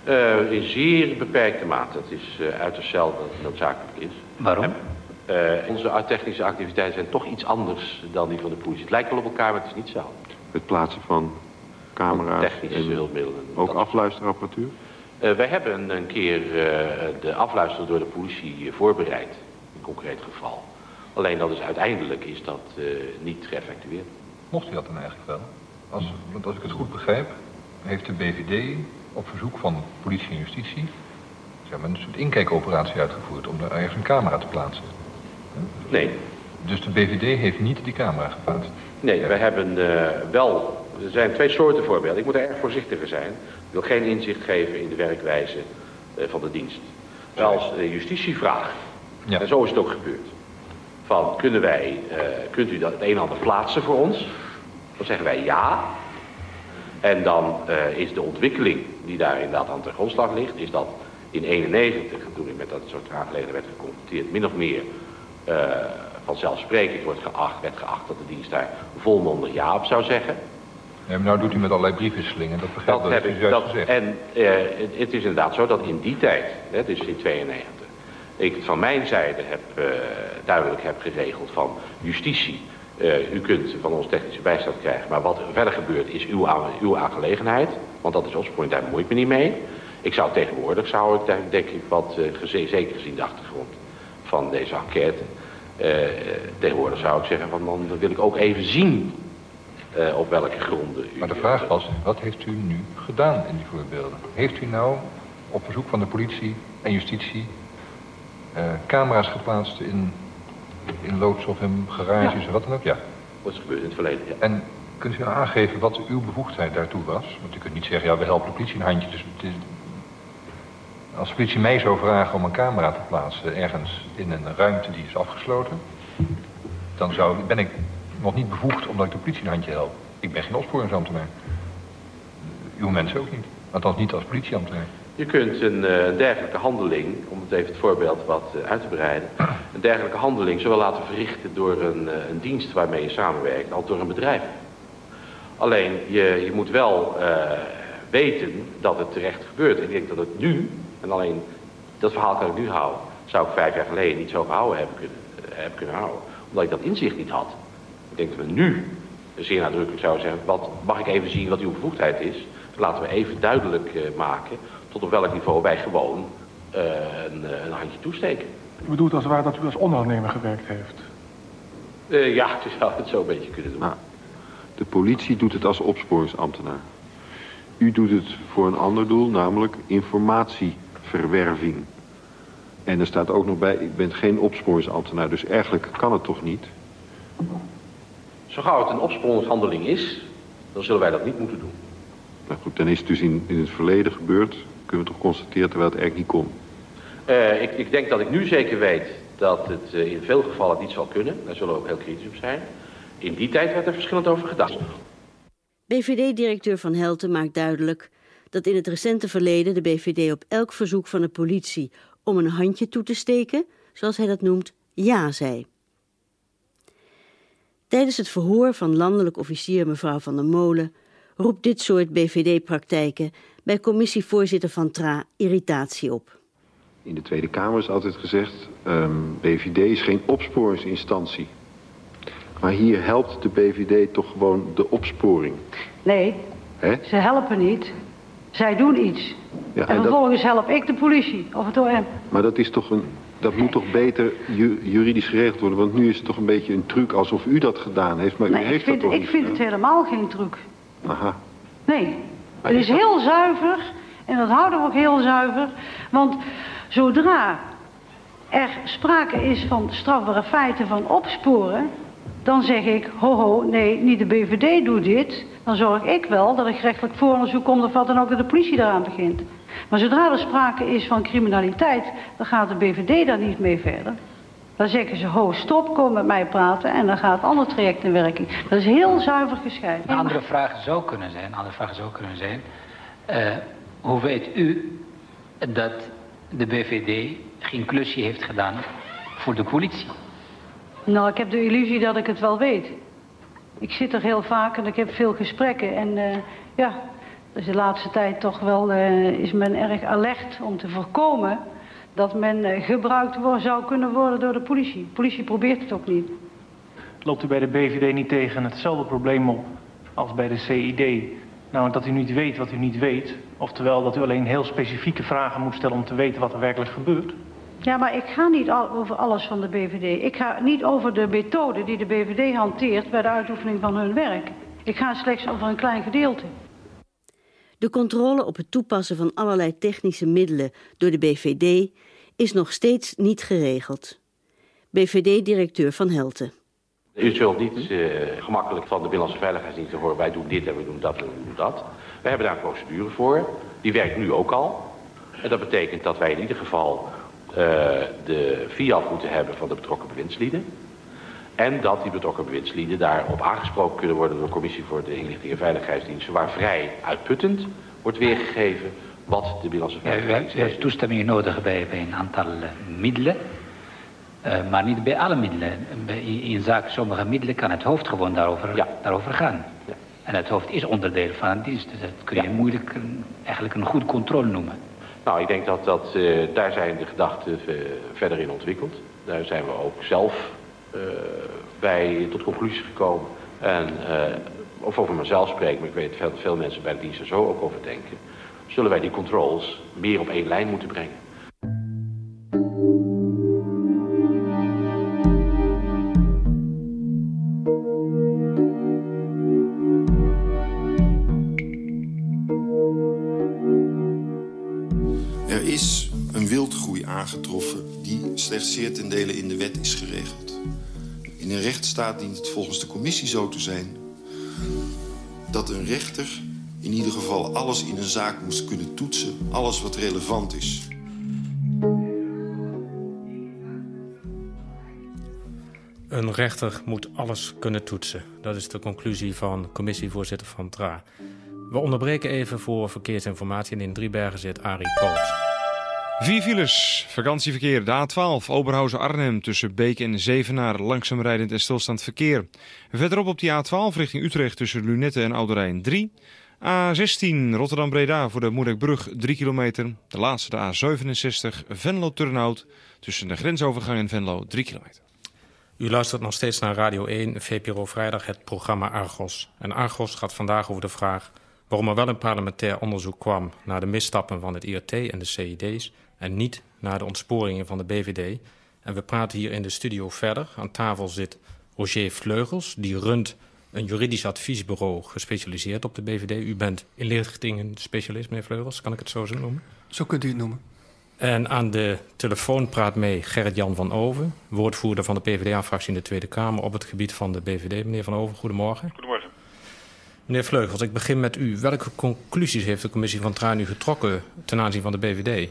Eh, in zeer beperkte mate. Het is uh, uiterst zelden dat het noodzakelijk is. Waarom? Uh, onze technische activiteiten zijn toch iets anders dan die van de politie. Het lijkt wel op elkaar, maar het is niet zo. Het plaatsen van camera's Technische en hulpmiddelen. ook afluisterapparatuur? Uh, wij hebben een keer uh, de afluistering door de politie voorbereid. In concreet geval. Alleen dat is uiteindelijk is dat uh, niet geëffectueerd. Mocht u dat dan eigenlijk wel? Als, want als ik het goed begrijp, heeft de BVD op verzoek van politie en justitie zeg maar, een soort inkijkoperatie uitgevoerd om daar ergens een camera te plaatsen. Nee. Dus de BVD heeft niet die camera geplaatst? Nee, wij hebben wel... Er zijn twee soorten voorbeelden. Ik moet er erg voorzichtiger zijn. Wil geen inzicht geven in de werkwijze uh, van de dienst. De justitie vraagt, ja. en zo is het ook gebeurd... van kunnen wij, uh, kunt u dat het een en ander plaatsen voor ons? Dan zeggen wij ja. En dan uh, is de ontwikkeling die daar inderdaad aan de grondslag ligt... is dat in 91, toen ik met dat soort aangelegenheden werd geconfronteerd... min of meer uh, vanzelfsprekend wordt geacht, werd geacht dat de dienst daar volmondig ja op zou zeggen. Ja, maar nou doet u met allerlei briefwisselingen, dat begrijp dat dat heb ik. juist Dat, gezegd. en uh, het, het is inderdaad zo dat in die tijd, hè, dus in 92, ik van mijn zijde heb, uh, duidelijk heb geregeld van justitie. Uh, u kunt van ons technische bijstand krijgen, maar wat er verder gebeurt is uw, uw aangelegenheid. Want dat is opsporing, daar bemoei ik me niet mee. Ik zou tegenwoordig, zou ik daar denk ik wat, geze zeker gezien de achtergrond van deze enquête... Tegenwoordig zou ik zeggen, van dan wil ik ook even zien uh, op welke gronden u... Maar de vraag was, wat heeft u nu gedaan in die voorbeelden? Heeft u nou op verzoek van de politie en justitie uh, camera's geplaatst in, in loods of in garages ja. of wat dan ook? Ja. Dat is gebeurd in het verleden, ja. En kunt u nou aangeven wat uw bevoegdheid daartoe was? Want u kunt niet zeggen, ja, we helpen de politie een handje. Dus het is... Als de politie mij zou vragen om een camera te plaatsen ergens in een ruimte die is afgesloten, dan zou, ben ik nog niet bevoegd omdat ik de politie een handje help. Ik ben geen opsporingsambtenaar. Uw mensen ook niet. Althans niet als politieambtenaar. Je kunt een, uh, een dergelijke handeling, om het even het voorbeeld wat uh, uit te breiden, [clears throat] een dergelijke handeling zowel laten verrichten door een, uh, een dienst waarmee je samenwerkt als door een bedrijf. Alleen je, je moet wel weten dat het terecht gebeurt. Ik denk dat het nu, en alleen dat verhaal kan ik nu houden, zou ik vijf jaar geleden niet zo gehouden hebben kunnen, hebben kunnen houden. Omdat ik dat inzicht niet had. Ik denk dat we nu zeer nadrukkelijk zouden zeggen, wat, mag ik even zien wat uw bevoegdheid is? Laten we even duidelijk uh, maken tot op welk niveau wij gewoon uh, een, een, handje toesteken. U bedoelt als het ware dat u als ondernemer gewerkt heeft? Uh, ja, [laughs] je zou het zo een beetje kunnen doen. Nou, de politie doet het als opsporingsambtenaar. U doet het voor een ander doel, namelijk informatieverwerving. En er staat ook nog bij, ik ben geen opsporingsambtenaar, dus eigenlijk kan het toch niet? Zo gauw het een opsporingshandeling is, dan zullen wij dat niet moeten doen. Nou goed, dan is het dus in, in het verleden gebeurd. Kunnen we toch constateren terwijl het eigenlijk niet kon. Uh, ik, ik, denk dat ik nu zeker weet dat het uh, in veel gevallen niet zal kunnen. Daar zullen we ook heel kritisch op zijn. In die tijd werd er verschillend over gedacht. BVD-directeur Van Helten maakt duidelijk dat in het recente verleden de BVD op elk verzoek van de politie om een handje toe te steken, zoals hij dat noemt, ja zei. Tijdens het verhoor van landelijk officier mevrouw Van der Molen roept dit soort BVD-praktijken bij commissievoorzitter Van Tra irritatie op. In de Tweede Kamer is altijd gezegd, um, BVD is geen opsporingsinstantie. Maar hier helpt de BVD toch gewoon de opsporing? Nee, He? ze helpen niet. Zij doen iets. Ja, en, en, vervolgens dat... help ik de politie of het OM. Maar dat is toch een dat moet toch beter juridisch geregeld worden? Want nu is het toch een beetje een truc alsof u dat gedaan heeft. Maar nee, u heeft ik vind, dat toch ik vind het helemaal geen truc. Aha. Nee, maar het is heel zuiver. En dat houden we ook heel zuiver. Want zodra er sprake is van strafbare feiten van opsporen... dan zeg ik, ho ho, nee, niet de BVD doet dit. Dan zorg ik wel dat ik rechtelijk vooronderzoek kom... of wat dan ook dat de politie eraan begint. Maar zodra er sprake is van criminaliteit, dan gaat de BVD daar niet mee verder. Dan zeggen ze, ho, stop, kom met mij praten en dan gaat het andere traject in werking. Dat is heel zuiver gescheiden. Een andere vraag zou kunnen zijn, andere vraag zou kunnen zijn, uh, hoe weet u dat de BVD geen klusje heeft gedaan voor de politie? Nou, ik heb de illusie dat ik het wel weet. Ik zit er heel vaak en ik heb veel gesprekken en uh, ja, dus de laatste tijd toch wel uh, is men erg alert om te voorkomen dat men uh, gebruikt zou kunnen worden door de politie. De politie probeert het ook niet. Loopt u bij de BVD niet tegen hetzelfde probleem op als bij de CID? Namelijk dat u niet weet wat u niet weet. Oftewel dat u alleen heel specifieke vragen moet stellen om te weten wat er werkelijk gebeurt. Ja, maar ik ga niet over alles van de BVD. Ik ga niet over de methode die de BVD hanteert bij de uitoefening van hun werk. Ik ga slechts over een klein gedeelte. De controle op het toepassen van allerlei technische middelen door de BVD is nog steeds niet geregeld. BVD-directeur Van Helten. U zult niet uh, gemakkelijk van de Binnenlandse Veiligheidsdienst horen... wij doen dit en we doen dat en we doen dat. We hebben daar een procedure voor. Die werkt nu ook al. En dat betekent dat wij in ieder geval uh, de fiat moeten hebben van de betrokken bewindslieden. En dat die betrokken bewindslieden daarop aangesproken kunnen worden door de Commissie voor de Inlichting en Veiligheidsdiensten, waar vrij uitputtend wordt weergegeven wat de Binnenlandse Veiligheid ja, u, heeft toestemming nodig bij, bij een aantal uh, middelen, uh, maar niet bij alle middelen. In, in zaken sommige middelen kan het hoofd gewoon daarover, ja. daarover gaan. Ja. En het hoofd is onderdeel van een dienst, dus dat kun je moeilijk een, eigenlijk een goed controle noemen. Nou, ik denk dat, dat uh, daar zijn de gedachten verder in ontwikkeld. Daar zijn we ook zelf bij tot conclusies gekomen. En, uh, of over mezelf spreken, maar ik weet dat veel mensen bij de dienst er zo ook over denken. Zullen wij die controls meer op één lijn moeten brengen. Er is een wildgroei aangetroffen die slechts zeer ten dele in de wet is geregeld. In een rechtsstaat dient het volgens de commissie zo te zijn... dat een rechter in ieder geval alles in een zaak moest kunnen toetsen. Alles wat relevant is. Een rechter moet alles kunnen toetsen. Dat is de conclusie van commissievoorzitter Van Tra. We onderbreken even voor verkeersinformatie en in Driebergen zit Arie Koot. Vier files. Vakantieverkeer. De A12 Oberhausen-Arnhem tussen Beek en Zevenaar. Langzaam rijdend en stilstaand verkeer. Verderop op die A12 richting Utrecht tussen Lunette en Ouderijn 3. A16 Rotterdam-Breda voor de Moerdijkbrug 3 kilometer. De laatste de A67 Venlo-Turnhout tussen de grensovergang en Venlo 3 kilometer. U luistert nog steeds naar Radio 1, VPRO Vrijdag, het programma Argos. En Argos gaat vandaag over de vraag waarom er wel een parlementair onderzoek kwam naar de misstappen van het IRT en de CID's en niet naar de ontsporingen van de BVD. En we praten hier in de studio verder. Aan tafel zit Roger Vleugels, die runt een juridisch adviesbureau gespecialiseerd op de BVD. U bent inlichtingenspecialist, meneer Vleugels, kan ik het zo zo noemen? Zo kunt u het noemen. En aan de telefoon praat mee Gerrit-Jan van Oven, woordvoerder van de PvdA-fractie in de Tweede Kamer op het gebied van de BVD. Meneer van Oven, goedemorgen. Goedemorgen. Meneer Vleugels, ik begin met u. Welke conclusies heeft de commissie van Traan nu getrokken ten aanzien van de BVD?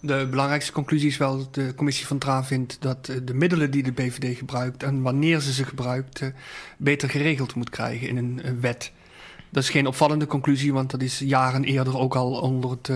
De belangrijkste conclusie is wel dat de commissie van Traan vindt dat eh, de middelen die de BVD gebruikt en wanneer ze ze gebruikt, eh, beter geregeld moet krijgen in een, een wet. Dat is geen opvallende conclusie, want dat is jaren eerder ook al onder het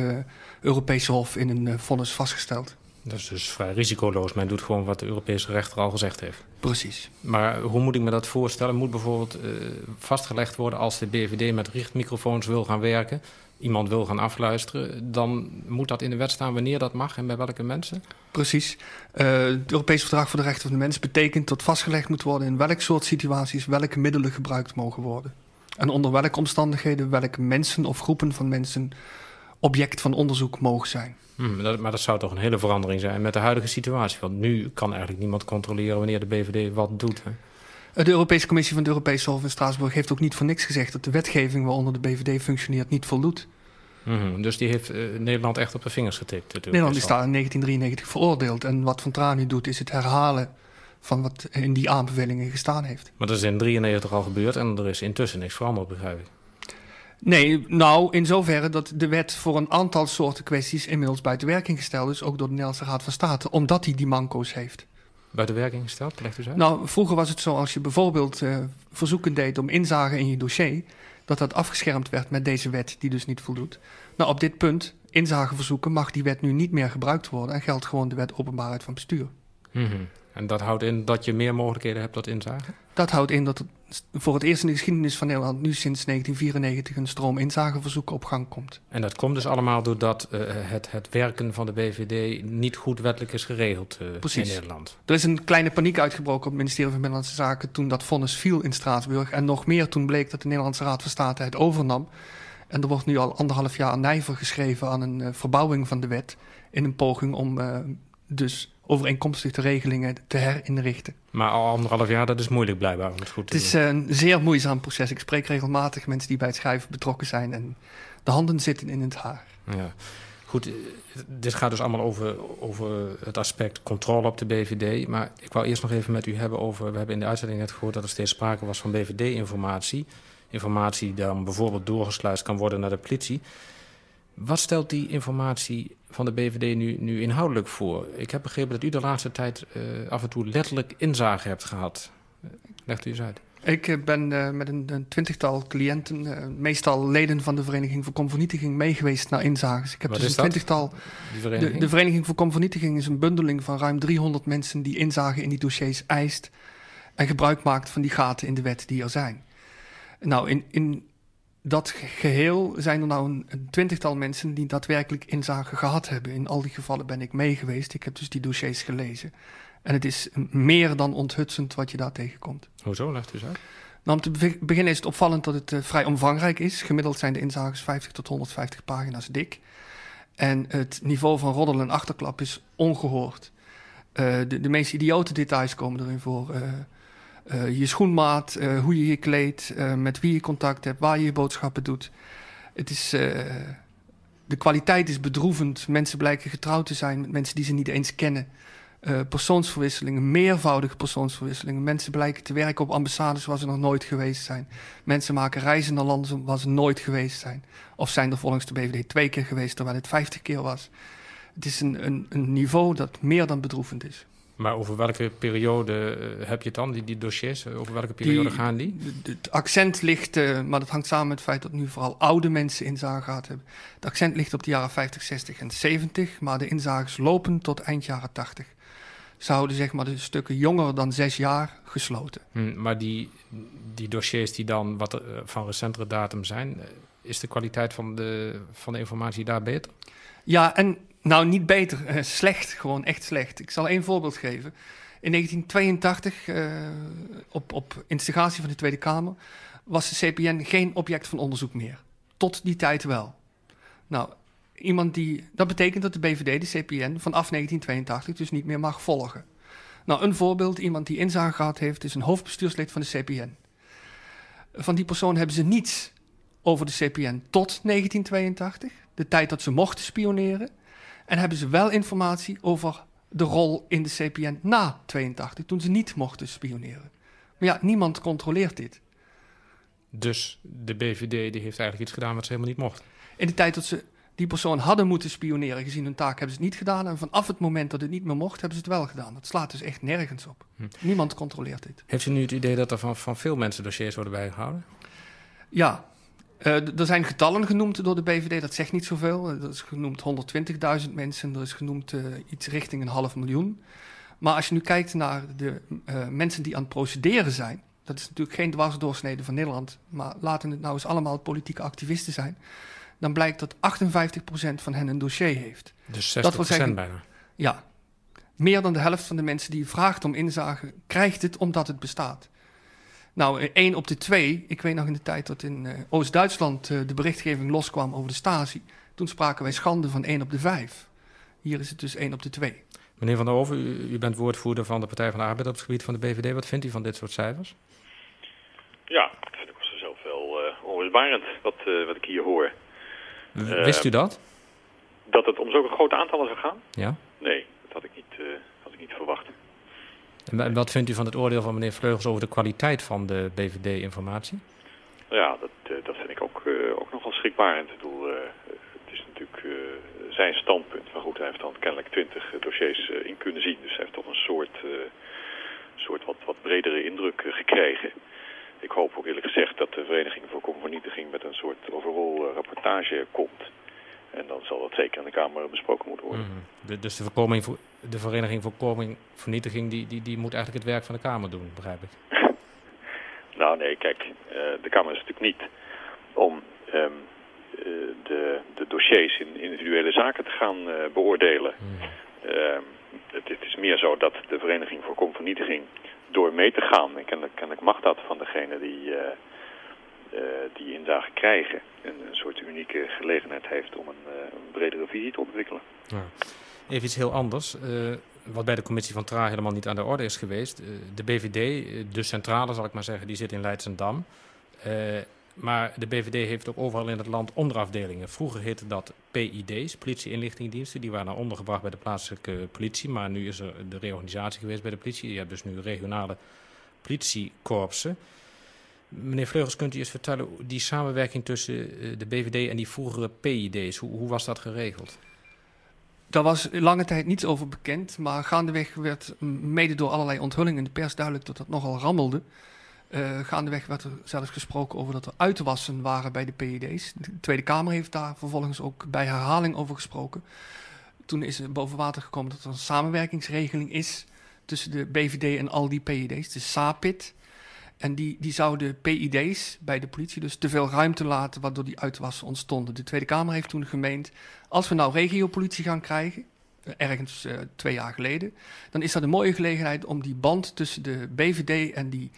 Europese Hof in een vonnis vastgesteld. Dat is dus vrij risicoloos. Men doet gewoon wat de Europese rechter al gezegd heeft. Precies. Maar hoe moet ik me dat voorstellen? Moet bijvoorbeeld uh, vastgelegd worden als de BVD met richtmicrofoons wil gaan werken, iemand wil gaan afluisteren, dan moet dat in de wet staan wanneer dat mag en bij welke mensen? Precies. Uh, het Europees Verdrag voor de Rechten van de Mens betekent dat vastgelegd moet worden in welk soort situaties welke middelen gebruikt mogen worden. En onder welke omstandigheden welke mensen of groepen van mensen object van onderzoek mogen zijn. Hmm, dat, maar dat zou toch een hele verandering zijn met de huidige situatie? Want nu kan eigenlijk niemand controleren wanneer de BVD wat doet. Hè? De Europese Commissie van de Europese Hof in Straatsburg heeft ook niet voor niks gezegd dat de wetgeving waaronder de BVD functioneert niet voldoet. Mm-hmm, dus die heeft uh, Nederland echt op de vingers getikt? Nederland is daar in 1993 veroordeeld. En wat Van Traan nu doet, is het herhalen van wat in die aanbevelingen gestaan heeft. Maar dat is in 1993 al gebeurd en er is intussen niks veranderd, begrijp ik. Nee, nou in zoverre dat de wet voor een aantal soorten kwesties inmiddels buiten werking gesteld is, ook door de Nederlandse Raad van State, omdat hij die manco's heeft. Buiten werking gesteld? Legt u uit? Nou, vroeger was het zo als je bijvoorbeeld uh, verzoeken deed om inzage in je dossier, dat dat afgeschermd werd met deze wet, die dus niet voldoet. Nou, op dit punt, inzageverzoeken, mag die wet nu niet meer gebruikt worden en geldt gewoon de wet openbaarheid van bestuur. Mm-hmm. En dat houdt in dat je meer mogelijkheden hebt tot inzage? Dat houdt in dat voor het eerst in de geschiedenis van Nederland nu sinds 1994 een stroom inzageverzoeken op gang komt. En dat komt dus allemaal doordat uh, het, het werken van de BVD niet goed wettelijk is geregeld uh, in Nederland. Er is een kleine paniek uitgebroken op het ministerie van Binnenlandse Zaken toen dat vonnis viel in Straatsburg. En nog meer toen bleek dat de Nederlandse Raad van State het overnam. En er wordt nu al anderhalf jaar nijver geschreven aan een uh, verbouwing van de wet in een poging om dus overeenkomstig de regelingen te herinrichten. Maar al anderhalf jaar, dat is moeilijk blijkbaar om het goed te Het is doen. een zeer moeizaam proces. Ik spreek regelmatig mensen die bij het schrijven betrokken zijn en de handen zitten in het haar. Ja. Goed, dit gaat dus allemaal over, over het aspect controle op de BVD. Maar ik wou eerst nog even met u hebben over... We hebben in de uitzending net gehoord dat er steeds sprake was van BVD-informatie. Informatie die dan bijvoorbeeld doorgesluist kan worden naar de politie. Wat stelt die informatie van de BVD nu, nu inhoudelijk voor? Ik heb begrepen dat u de laatste tijd uh, af en toe letterlijk inzage hebt gehad. Legt u eens uit. Ik ben uh, met een, een, twintigtal cliënten, uh, meestal leden van de Vereniging voor Comvernietiging, meegeweest naar inzages. Ik heb Wat dus is een dat? twintigtal. vereniging? De, de, Vereniging voor Comvernietiging is een bundeling van ruim 300 mensen die inzage in die dossiers eist en gebruik maakt van die gaten in de wet die er zijn. Nou, in, in dat geheel zijn er nou een, een, twintigtal mensen die daadwerkelijk inzage gehad hebben. In al die gevallen ben ik mee geweest. Ik heb dus die dossiers gelezen. En het is meer dan onthutsend wat je daar tegenkomt. Hoezo, legt u eens uit? Nou, om te beginnen is het opvallend dat het uh, vrij omvangrijk is. Gemiddeld zijn de inzages 50 tot 150 pagina's dik. En het niveau van roddel en achterklap is ongehoord. Uh, de, de meest idiote details komen erin voor. Uh, uh, je schoenmaat, uh, hoe je je kleedt, uh, met wie je contact hebt, waar je je boodschappen doet. Het is, de kwaliteit is bedroevend. Mensen blijken getrouwd te zijn met mensen die ze niet eens kennen. persoonsverwisselingen, meervoudige persoonsverwisselingen. Mensen blijken te werken op ambassades waar ze nog nooit geweest zijn. Mensen maken reizen naar landen waar ze nooit geweest zijn. Of zijn er volgens de BVD twee keer geweest terwijl het vijftig keer was. Het is een, een, een niveau dat meer dan bedroevend is. Maar over welke periode uh, heb je het dan, die, die dossiers? Over welke periode die, gaan die? Het accent ligt, uh, maar dat hangt samen met het feit dat nu vooral oude mensen inzage gehad hebben. Het accent ligt op de jaren 50, 60 en 70, maar de inzages lopen tot eind jaren 80. Ze houden zeg maar de stukken jonger dan zes jaar gesloten. Hm, maar die, die dossiers die dan wat uh, van recentere datum zijn, is de kwaliteit van de, van de informatie daar beter? Ja, en nou, niet beter, uh, slecht, gewoon echt slecht. Ik zal één voorbeeld geven. In 1982, uh, op, op instigatie van de Tweede Kamer, was de CPN geen object van onderzoek meer. Tot die tijd wel. Nou, iemand die, dat betekent dat de BVD de CPN vanaf 1982 dus niet meer mag volgen. Nou, een voorbeeld, iemand die inzage gehad heeft, is een hoofdbestuurslid van de CPN. Van die persoon hebben ze niets over de CPN tot 1982, de tijd dat ze mochten spioneren. En hebben ze wel informatie over de rol in de CPN na 82, toen ze niet mochten spioneren. Maar ja, niemand controleert dit. Dus de BVD die heeft eigenlijk iets gedaan wat ze helemaal niet mocht. In de tijd dat ze die persoon hadden moeten spioneren, gezien hun taak, hebben ze het niet gedaan. En vanaf het moment dat het niet meer mocht, hebben ze het wel gedaan. Dat slaat dus echt nergens op. Hm. Niemand controleert dit. Heeft u nu het idee dat er van, van veel mensen dossiers worden bijgehouden? Ja. Uh, er zijn getallen genoemd door de BVD, dat zegt niet zoveel. Er is genoemd 120.000 mensen, er is genoemd uh, iets richting een half miljoen. Maar als je nu kijkt naar de mensen die aan het procederen zijn, dat is natuurlijk geen dwarsdoorsnede van Nederland, maar laten het nou eens allemaal politieke activisten zijn dan blijkt dat 58% van hen een dossier heeft. Dus 60% dat wil zeggen, bijna? Ja. Meer dan de helft van de mensen die vraagt om inzage, krijgt het omdat het bestaat. Nou, eh, één op de twee, ik weet nog in de tijd dat in uh, Oost-Duitsland uh, de berichtgeving loskwam over de Stasi, toen spraken wij schande van één op de vijf. Hier is het dus één op de twee. Meneer Van der Hoven, u, u, bent woordvoerder van de Partij van de Arbeid op het gebied van de BVD. Wat vindt u van dit soort cijfers? Ja, dat vind ik zelf wel uh, onrustbarend, wat, wat ik hier hoor. Wist u dat? Dat het om zulke grote aantallen zou gaan? Ja. Nee, dat had ik niet, uh, had ik niet verwacht. En wat vindt u van het oordeel van meneer Vleugels over de kwaliteit van de BVD-informatie? Ja, dat, uh, dat vind ik ook, uh, ook nogal schrikbarend. Ik bedoel, het is natuurlijk zijn standpunt. Maar goed, hij heeft dan kennelijk twintig dossiers in kunnen zien. Dus hij heeft toch een soort, soort wat, wat bredere indruk gekregen. Ik hoop ook eerlijk gezegd dat de Vereniging voor Vernietiging met een soort overal eh, rapportage komt. En dan zal dat zeker in de Kamer besproken moeten worden. Mhm. dus de, voorkoming voor, de Vereniging voor Vernietiging die, die, die moet eigenlijk het werk van de Kamer doen, begrijp ik? [laughs] nou nee, kijk, uh, de Kamer is natuurlijk niet om um, uh, de, de dossiers in individuele zaken te gaan uh, beoordelen. Mm. het, het, is meer zo dat de Vereniging voor Vernietiging door mee te gaan. En kennelijk, kennelijk mag dat van degene die, uh, die inzage krijgen. Een, een, soort unieke gelegenheid heeft om een, een bredere visie te ontwikkelen. Ja. Even iets heel anders. wat bij de commissie van Tra helemaal niet aan de orde is geweest. de BVD, de centrale zal ik maar zeggen, die zit in Leidsendam. Maar de BVD heeft ook overal in het land onderafdelingen. Vroeger heette dat PID's, politie-inlichtingendiensten. Die waren ondergebracht bij de plaatselijke politie. Maar nu is er de reorganisatie geweest bij de politie. Je hebt dus nu regionale politiekorpsen. Meneer Vleugels, kunt u eens vertellen die samenwerking tussen eh, de BVD en die vroegere PID's, hoe, hoe was dat geregeld? Daar was lange tijd niets over bekend, maar gaandeweg werd mede door allerlei onthullingen in de pers duidelijk dat dat nogal rammelde. Uh, gaandeweg werd er zelfs gesproken over dat er uitwassen waren bij de PED's. De Tweede Kamer heeft daar vervolgens ook bij herhaling over gesproken. Toen is er boven water gekomen dat er een samenwerkingsregeling is tussen de BVD en al die PED's, de SAPIT. En die, die zouden PID's bij de politie dus te veel ruimte laten, waardoor die uitwassen ontstonden. De Tweede Kamer heeft toen gemeend, als we nou regiopolitie gaan krijgen, eh, ergens uh, twee jaar geleden, dan is dat een mooie gelegenheid om die band tussen de BVD en die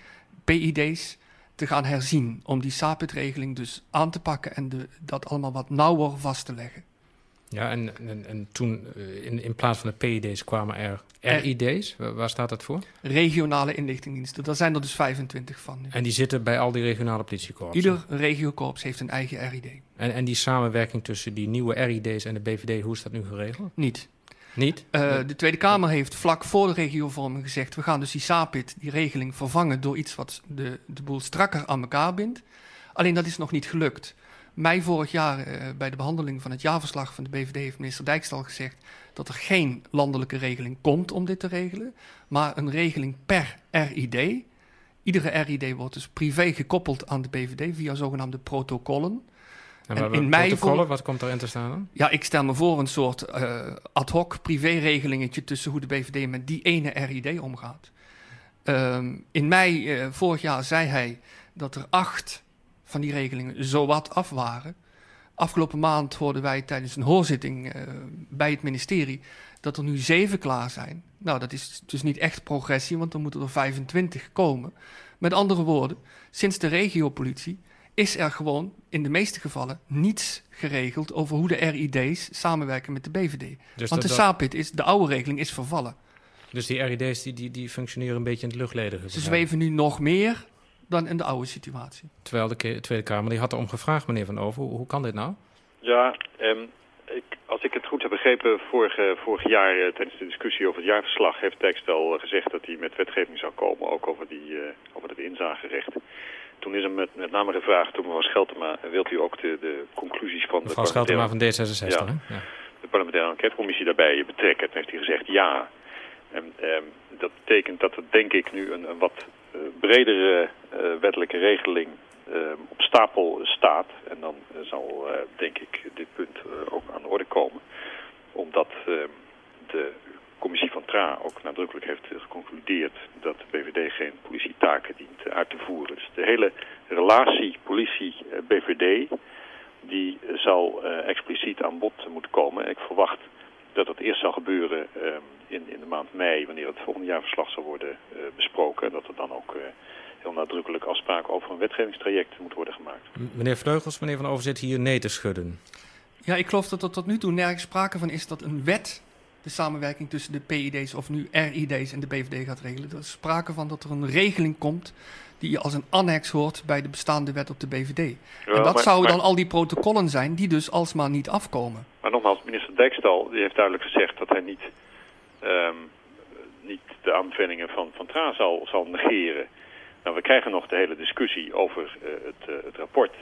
PID's te gaan herzien. Om die SAPIT-regeling dus aan te pakken en de, dat allemaal wat nauwer vast te leggen. Ja, en, en, en toen uh, in, in plaats van de PID's kwamen er RID's. Waar staat dat voor? Regionale inlichtingendiensten. Daar zijn er dus 25 van. Nu. En die zitten bij al die regionale politiekorpsen? Ieder regiokorps heeft een eigen RID. En, en die samenwerking tussen die nieuwe RID's en de BVD, hoe is dat nu geregeld? Niet. Niet? Uh, de Tweede Kamer heeft vlak voor de regiovorming gezegd... we gaan dus die SAPIT, die regeling, vervangen... door iets wat de, de boel strakker aan elkaar bindt. Alleen dat is nog niet gelukt. Mei vorig jaar, uh, bij de behandeling van het jaarverslag van de BVD... heeft minister Dijkstal gezegd dat er geen landelijke regeling komt om dit te regelen... maar een regeling per RID. Iedere RID wordt dus privé gekoppeld aan de BVD... via zogenaamde protocollen... En, in mei voor... wat komt erin te staan Ja, ik stel me voor een soort uh, ad hoc privéregelingetje tussen hoe de BVD met die ene RID omgaat. Um, in mei uh, vorig jaar zei hij dat er acht van die regelingen zowat af waren. Afgelopen maand hoorden wij tijdens een hoorzitting uh, bij het ministerie dat er nu zeven klaar zijn. Nou, dat is dus niet echt progressie, want dan moeten er 25 komen. Met andere woorden, sinds de regiopolitie is er gewoon in de meeste gevallen niets geregeld over hoe de RID's samenwerken met de BVD. Dus Want de SAPIT is, de oude regeling is vervallen. Dus die RID's die, die, die functioneren een beetje in het luchtledige? Ze zweven nu nog meer dan in de oude situatie. Terwijl de Tweede Kamer die had erom gevraagd, meneer Van Over. Hoe, hoe kan dit nou? Ja, um, ik, als ik het goed heb begrepen, vorige, vorig jaar uh, tijdens de discussie over het jaarverslag heeft Dijkstel uh, gezegd dat hij met wetgeving zou komen, ook over, die, uh, over het inzagerecht. toen is er met, met name gevraagd door mevrouw Scheltema... wilt u ook de, de conclusies van mevrouw de... Scheltema van D66, ja, hè? Ja. de parlementaire enquêtecommissie daarbij betrekken. Toen heeft hij gezegd ja. En ehm, dat betekent dat er denk ik nu een, een wat bredere uh, wettelijke regeling uh, op stapel staat. En dan zal denk ik dit punt ook aan de orde komen. Omdat ehm, de commissie van TRA ook nadrukkelijk heeft geconcludeerd dat de BVD geen politietaken dient uit te voeren. Dus de hele relatie politie-BVD die zal expliciet aan bod moeten komen. En ik verwacht dat dat eerst zal gebeuren uh, in, in de maand mei, wanneer het volgende jaarverslag zal worden uh, besproken. En dat er dan ook uh, heel nadrukkelijk afspraken over een wetgevingstraject moet worden gemaakt. Meneer Vleugels, meneer Van Over zit hier nee te schudden. Ja, ik geloof dat er tot nu toe nergens sprake van is dat een wet de samenwerking tussen de PID's of nu RID's en de BVD gaat regelen. Er is sprake van dat er een regeling komt die als een annex hoort bij de bestaande wet op de BVD. Ja, en dat maar- zouden dan al die protocollen zijn die dus alsmaar niet afkomen. Maar nogmaals, minister Dijkstal die heeft duidelijk gezegd dat hij niet, ehm, niet de aanbevelingen van, van TRA zal, zal negeren. Nou, we krijgen nog de hele discussie over eh, het, eh, het rapport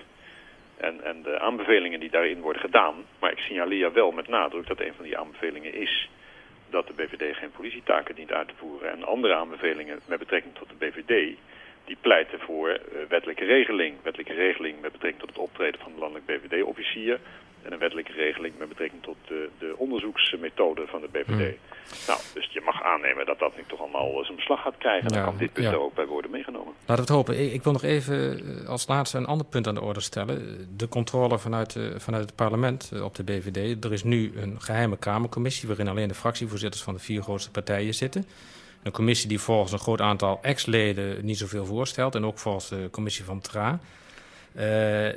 en, en de aanbevelingen die daarin worden gedaan. Maar ik signaleer wel met nadruk dat een van die aanbevelingen is dat de BVD geen politietaken dient uit te voeren. En andere aanbevelingen met betrekking tot de BVD, die pleiten voor eh, wettelijke regeling. Wettelijke regeling met betrekking tot het optreden van de landelijk BVD-officier. En een wettelijke regeling met betrekking tot de, de onderzoeksmethode van de BVD. Nou, dus je mag aannemen dat dat nu toch allemaal eh, zijn beslag gaat krijgen. Dan Ja, kan dit punt ja. er ook bij worden meegenomen. Laten we het hopen. Ik, wil nog even eh, als laatste een ander punt aan de orde stellen. De controle vanuit, eh, vanuit het parlement op de BVD. Er is nu een geheime Kamercommissie waarin alleen de fractievoorzitters van de vier grootste partijen zitten. Een commissie die volgens een groot aantal ex-leden niet zoveel voorstelt. En ook volgens de commissie van TRA. Eh,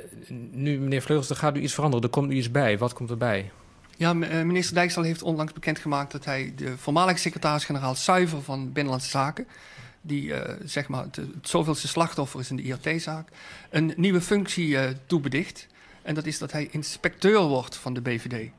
nu, meneer Vleugels, er gaat nu iets veranderen. Er komt nu iets bij. Wat komt erbij? Ja, eh, minister Dijkstal heeft onlangs bekendgemaakt dat hij de voormalige secretaris-generaal Suiver van Binnenlandse Zaken, die eh, zeg maar het, het zoveelste slachtoffer is in de IRT-zaak, een nieuwe functie toebedicht. En dat is dat hij inspecteur wordt van de BVD.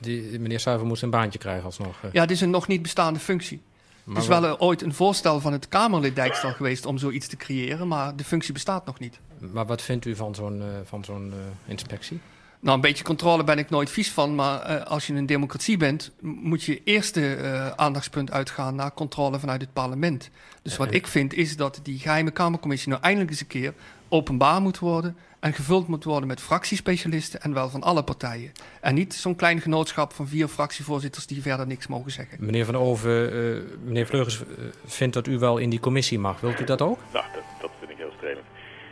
Die, meneer Suiver moest een baantje krijgen alsnog. Ja, het is een nog niet bestaande functie. Maar het is wel- eh, ooit een voorstel van het Kamerlid Dijkstal geweest om zoiets te creëren, maar de functie bestaat nog niet. Maar wat vindt u van zo'n eh, van zo'n eh, inspectie? Nou, een beetje controle ben ik nooit vies van, maar als je een democratie bent, moet je eerste aandachtspunt uitgaan naar controle vanuit het parlement. Dus wat ik vind is dat die geheime Kamercommissie nou eindelijk eens een keer openbaar moet worden en gevuld moet worden met fractiespecialisten en wel van alle partijen. En niet zo'n klein genootschap van vier fractievoorzitters die verder niks mogen zeggen. Meneer Van Oven, eh, meneer Vleugels eh, vindt dat u wel in die commissie mag. Wilt u dat ook? Nou, dat, dat vind ik heel strelend.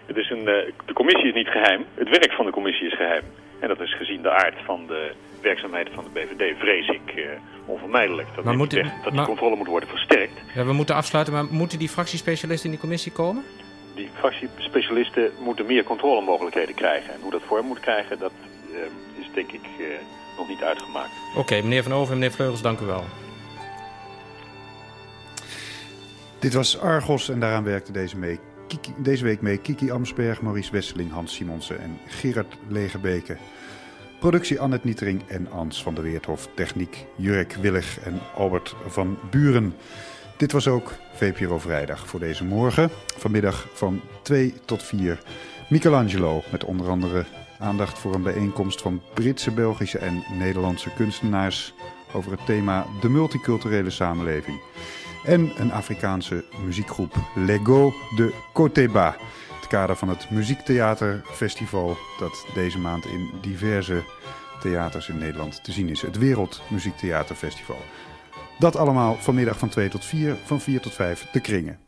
Het is een, eh, de commissie is niet geheim. Het werk van de commissie is geheim. En dat is gezien de aard van de werkzaamheden van de BVD, vrees ik, eh, onvermijdelijk. Dat, Maar moet u- dat maar- die controle moet worden versterkt. Ja, we moeten afsluiten, maar moeten die fractiespecialisten in die commissie komen? Die fractiespecialisten moeten meer controlemogelijkheden krijgen. En hoe dat vorm moet krijgen, dat eh, is denk ik eh, nog niet uitgemaakt. Oké, meneer Van Oven en meneer Vleugels, dank u wel. Dit was Argos en daaraan werkte deze, mee Kiki, deze week mee Kiki Amsberg, Maurice Wesseling, Hans Simonsen en Gerard Legebeke. Productie Annette Nietering en Ans van der Weerthof. Techniek Jurk Willig en Albert van Buren. Dit was ook VPRO Vrijdag voor deze morgen. Vanmiddag van 2 tot 4. Michelangelo met onder andere aandacht voor een bijeenkomst van Britse, Belgische en Nederlandse kunstenaars over het thema de multiculturele samenleving. En een Afrikaanse muziekgroep Lego de Koteba. Het kader van het Muziektheaterfestival dat deze maand in diverse theaters in Nederland te zien is. Het Wereldmuziektheaterfestival. Dat allemaal vanmiddag van 2 tot 4, van 4 tot 5 de kringen.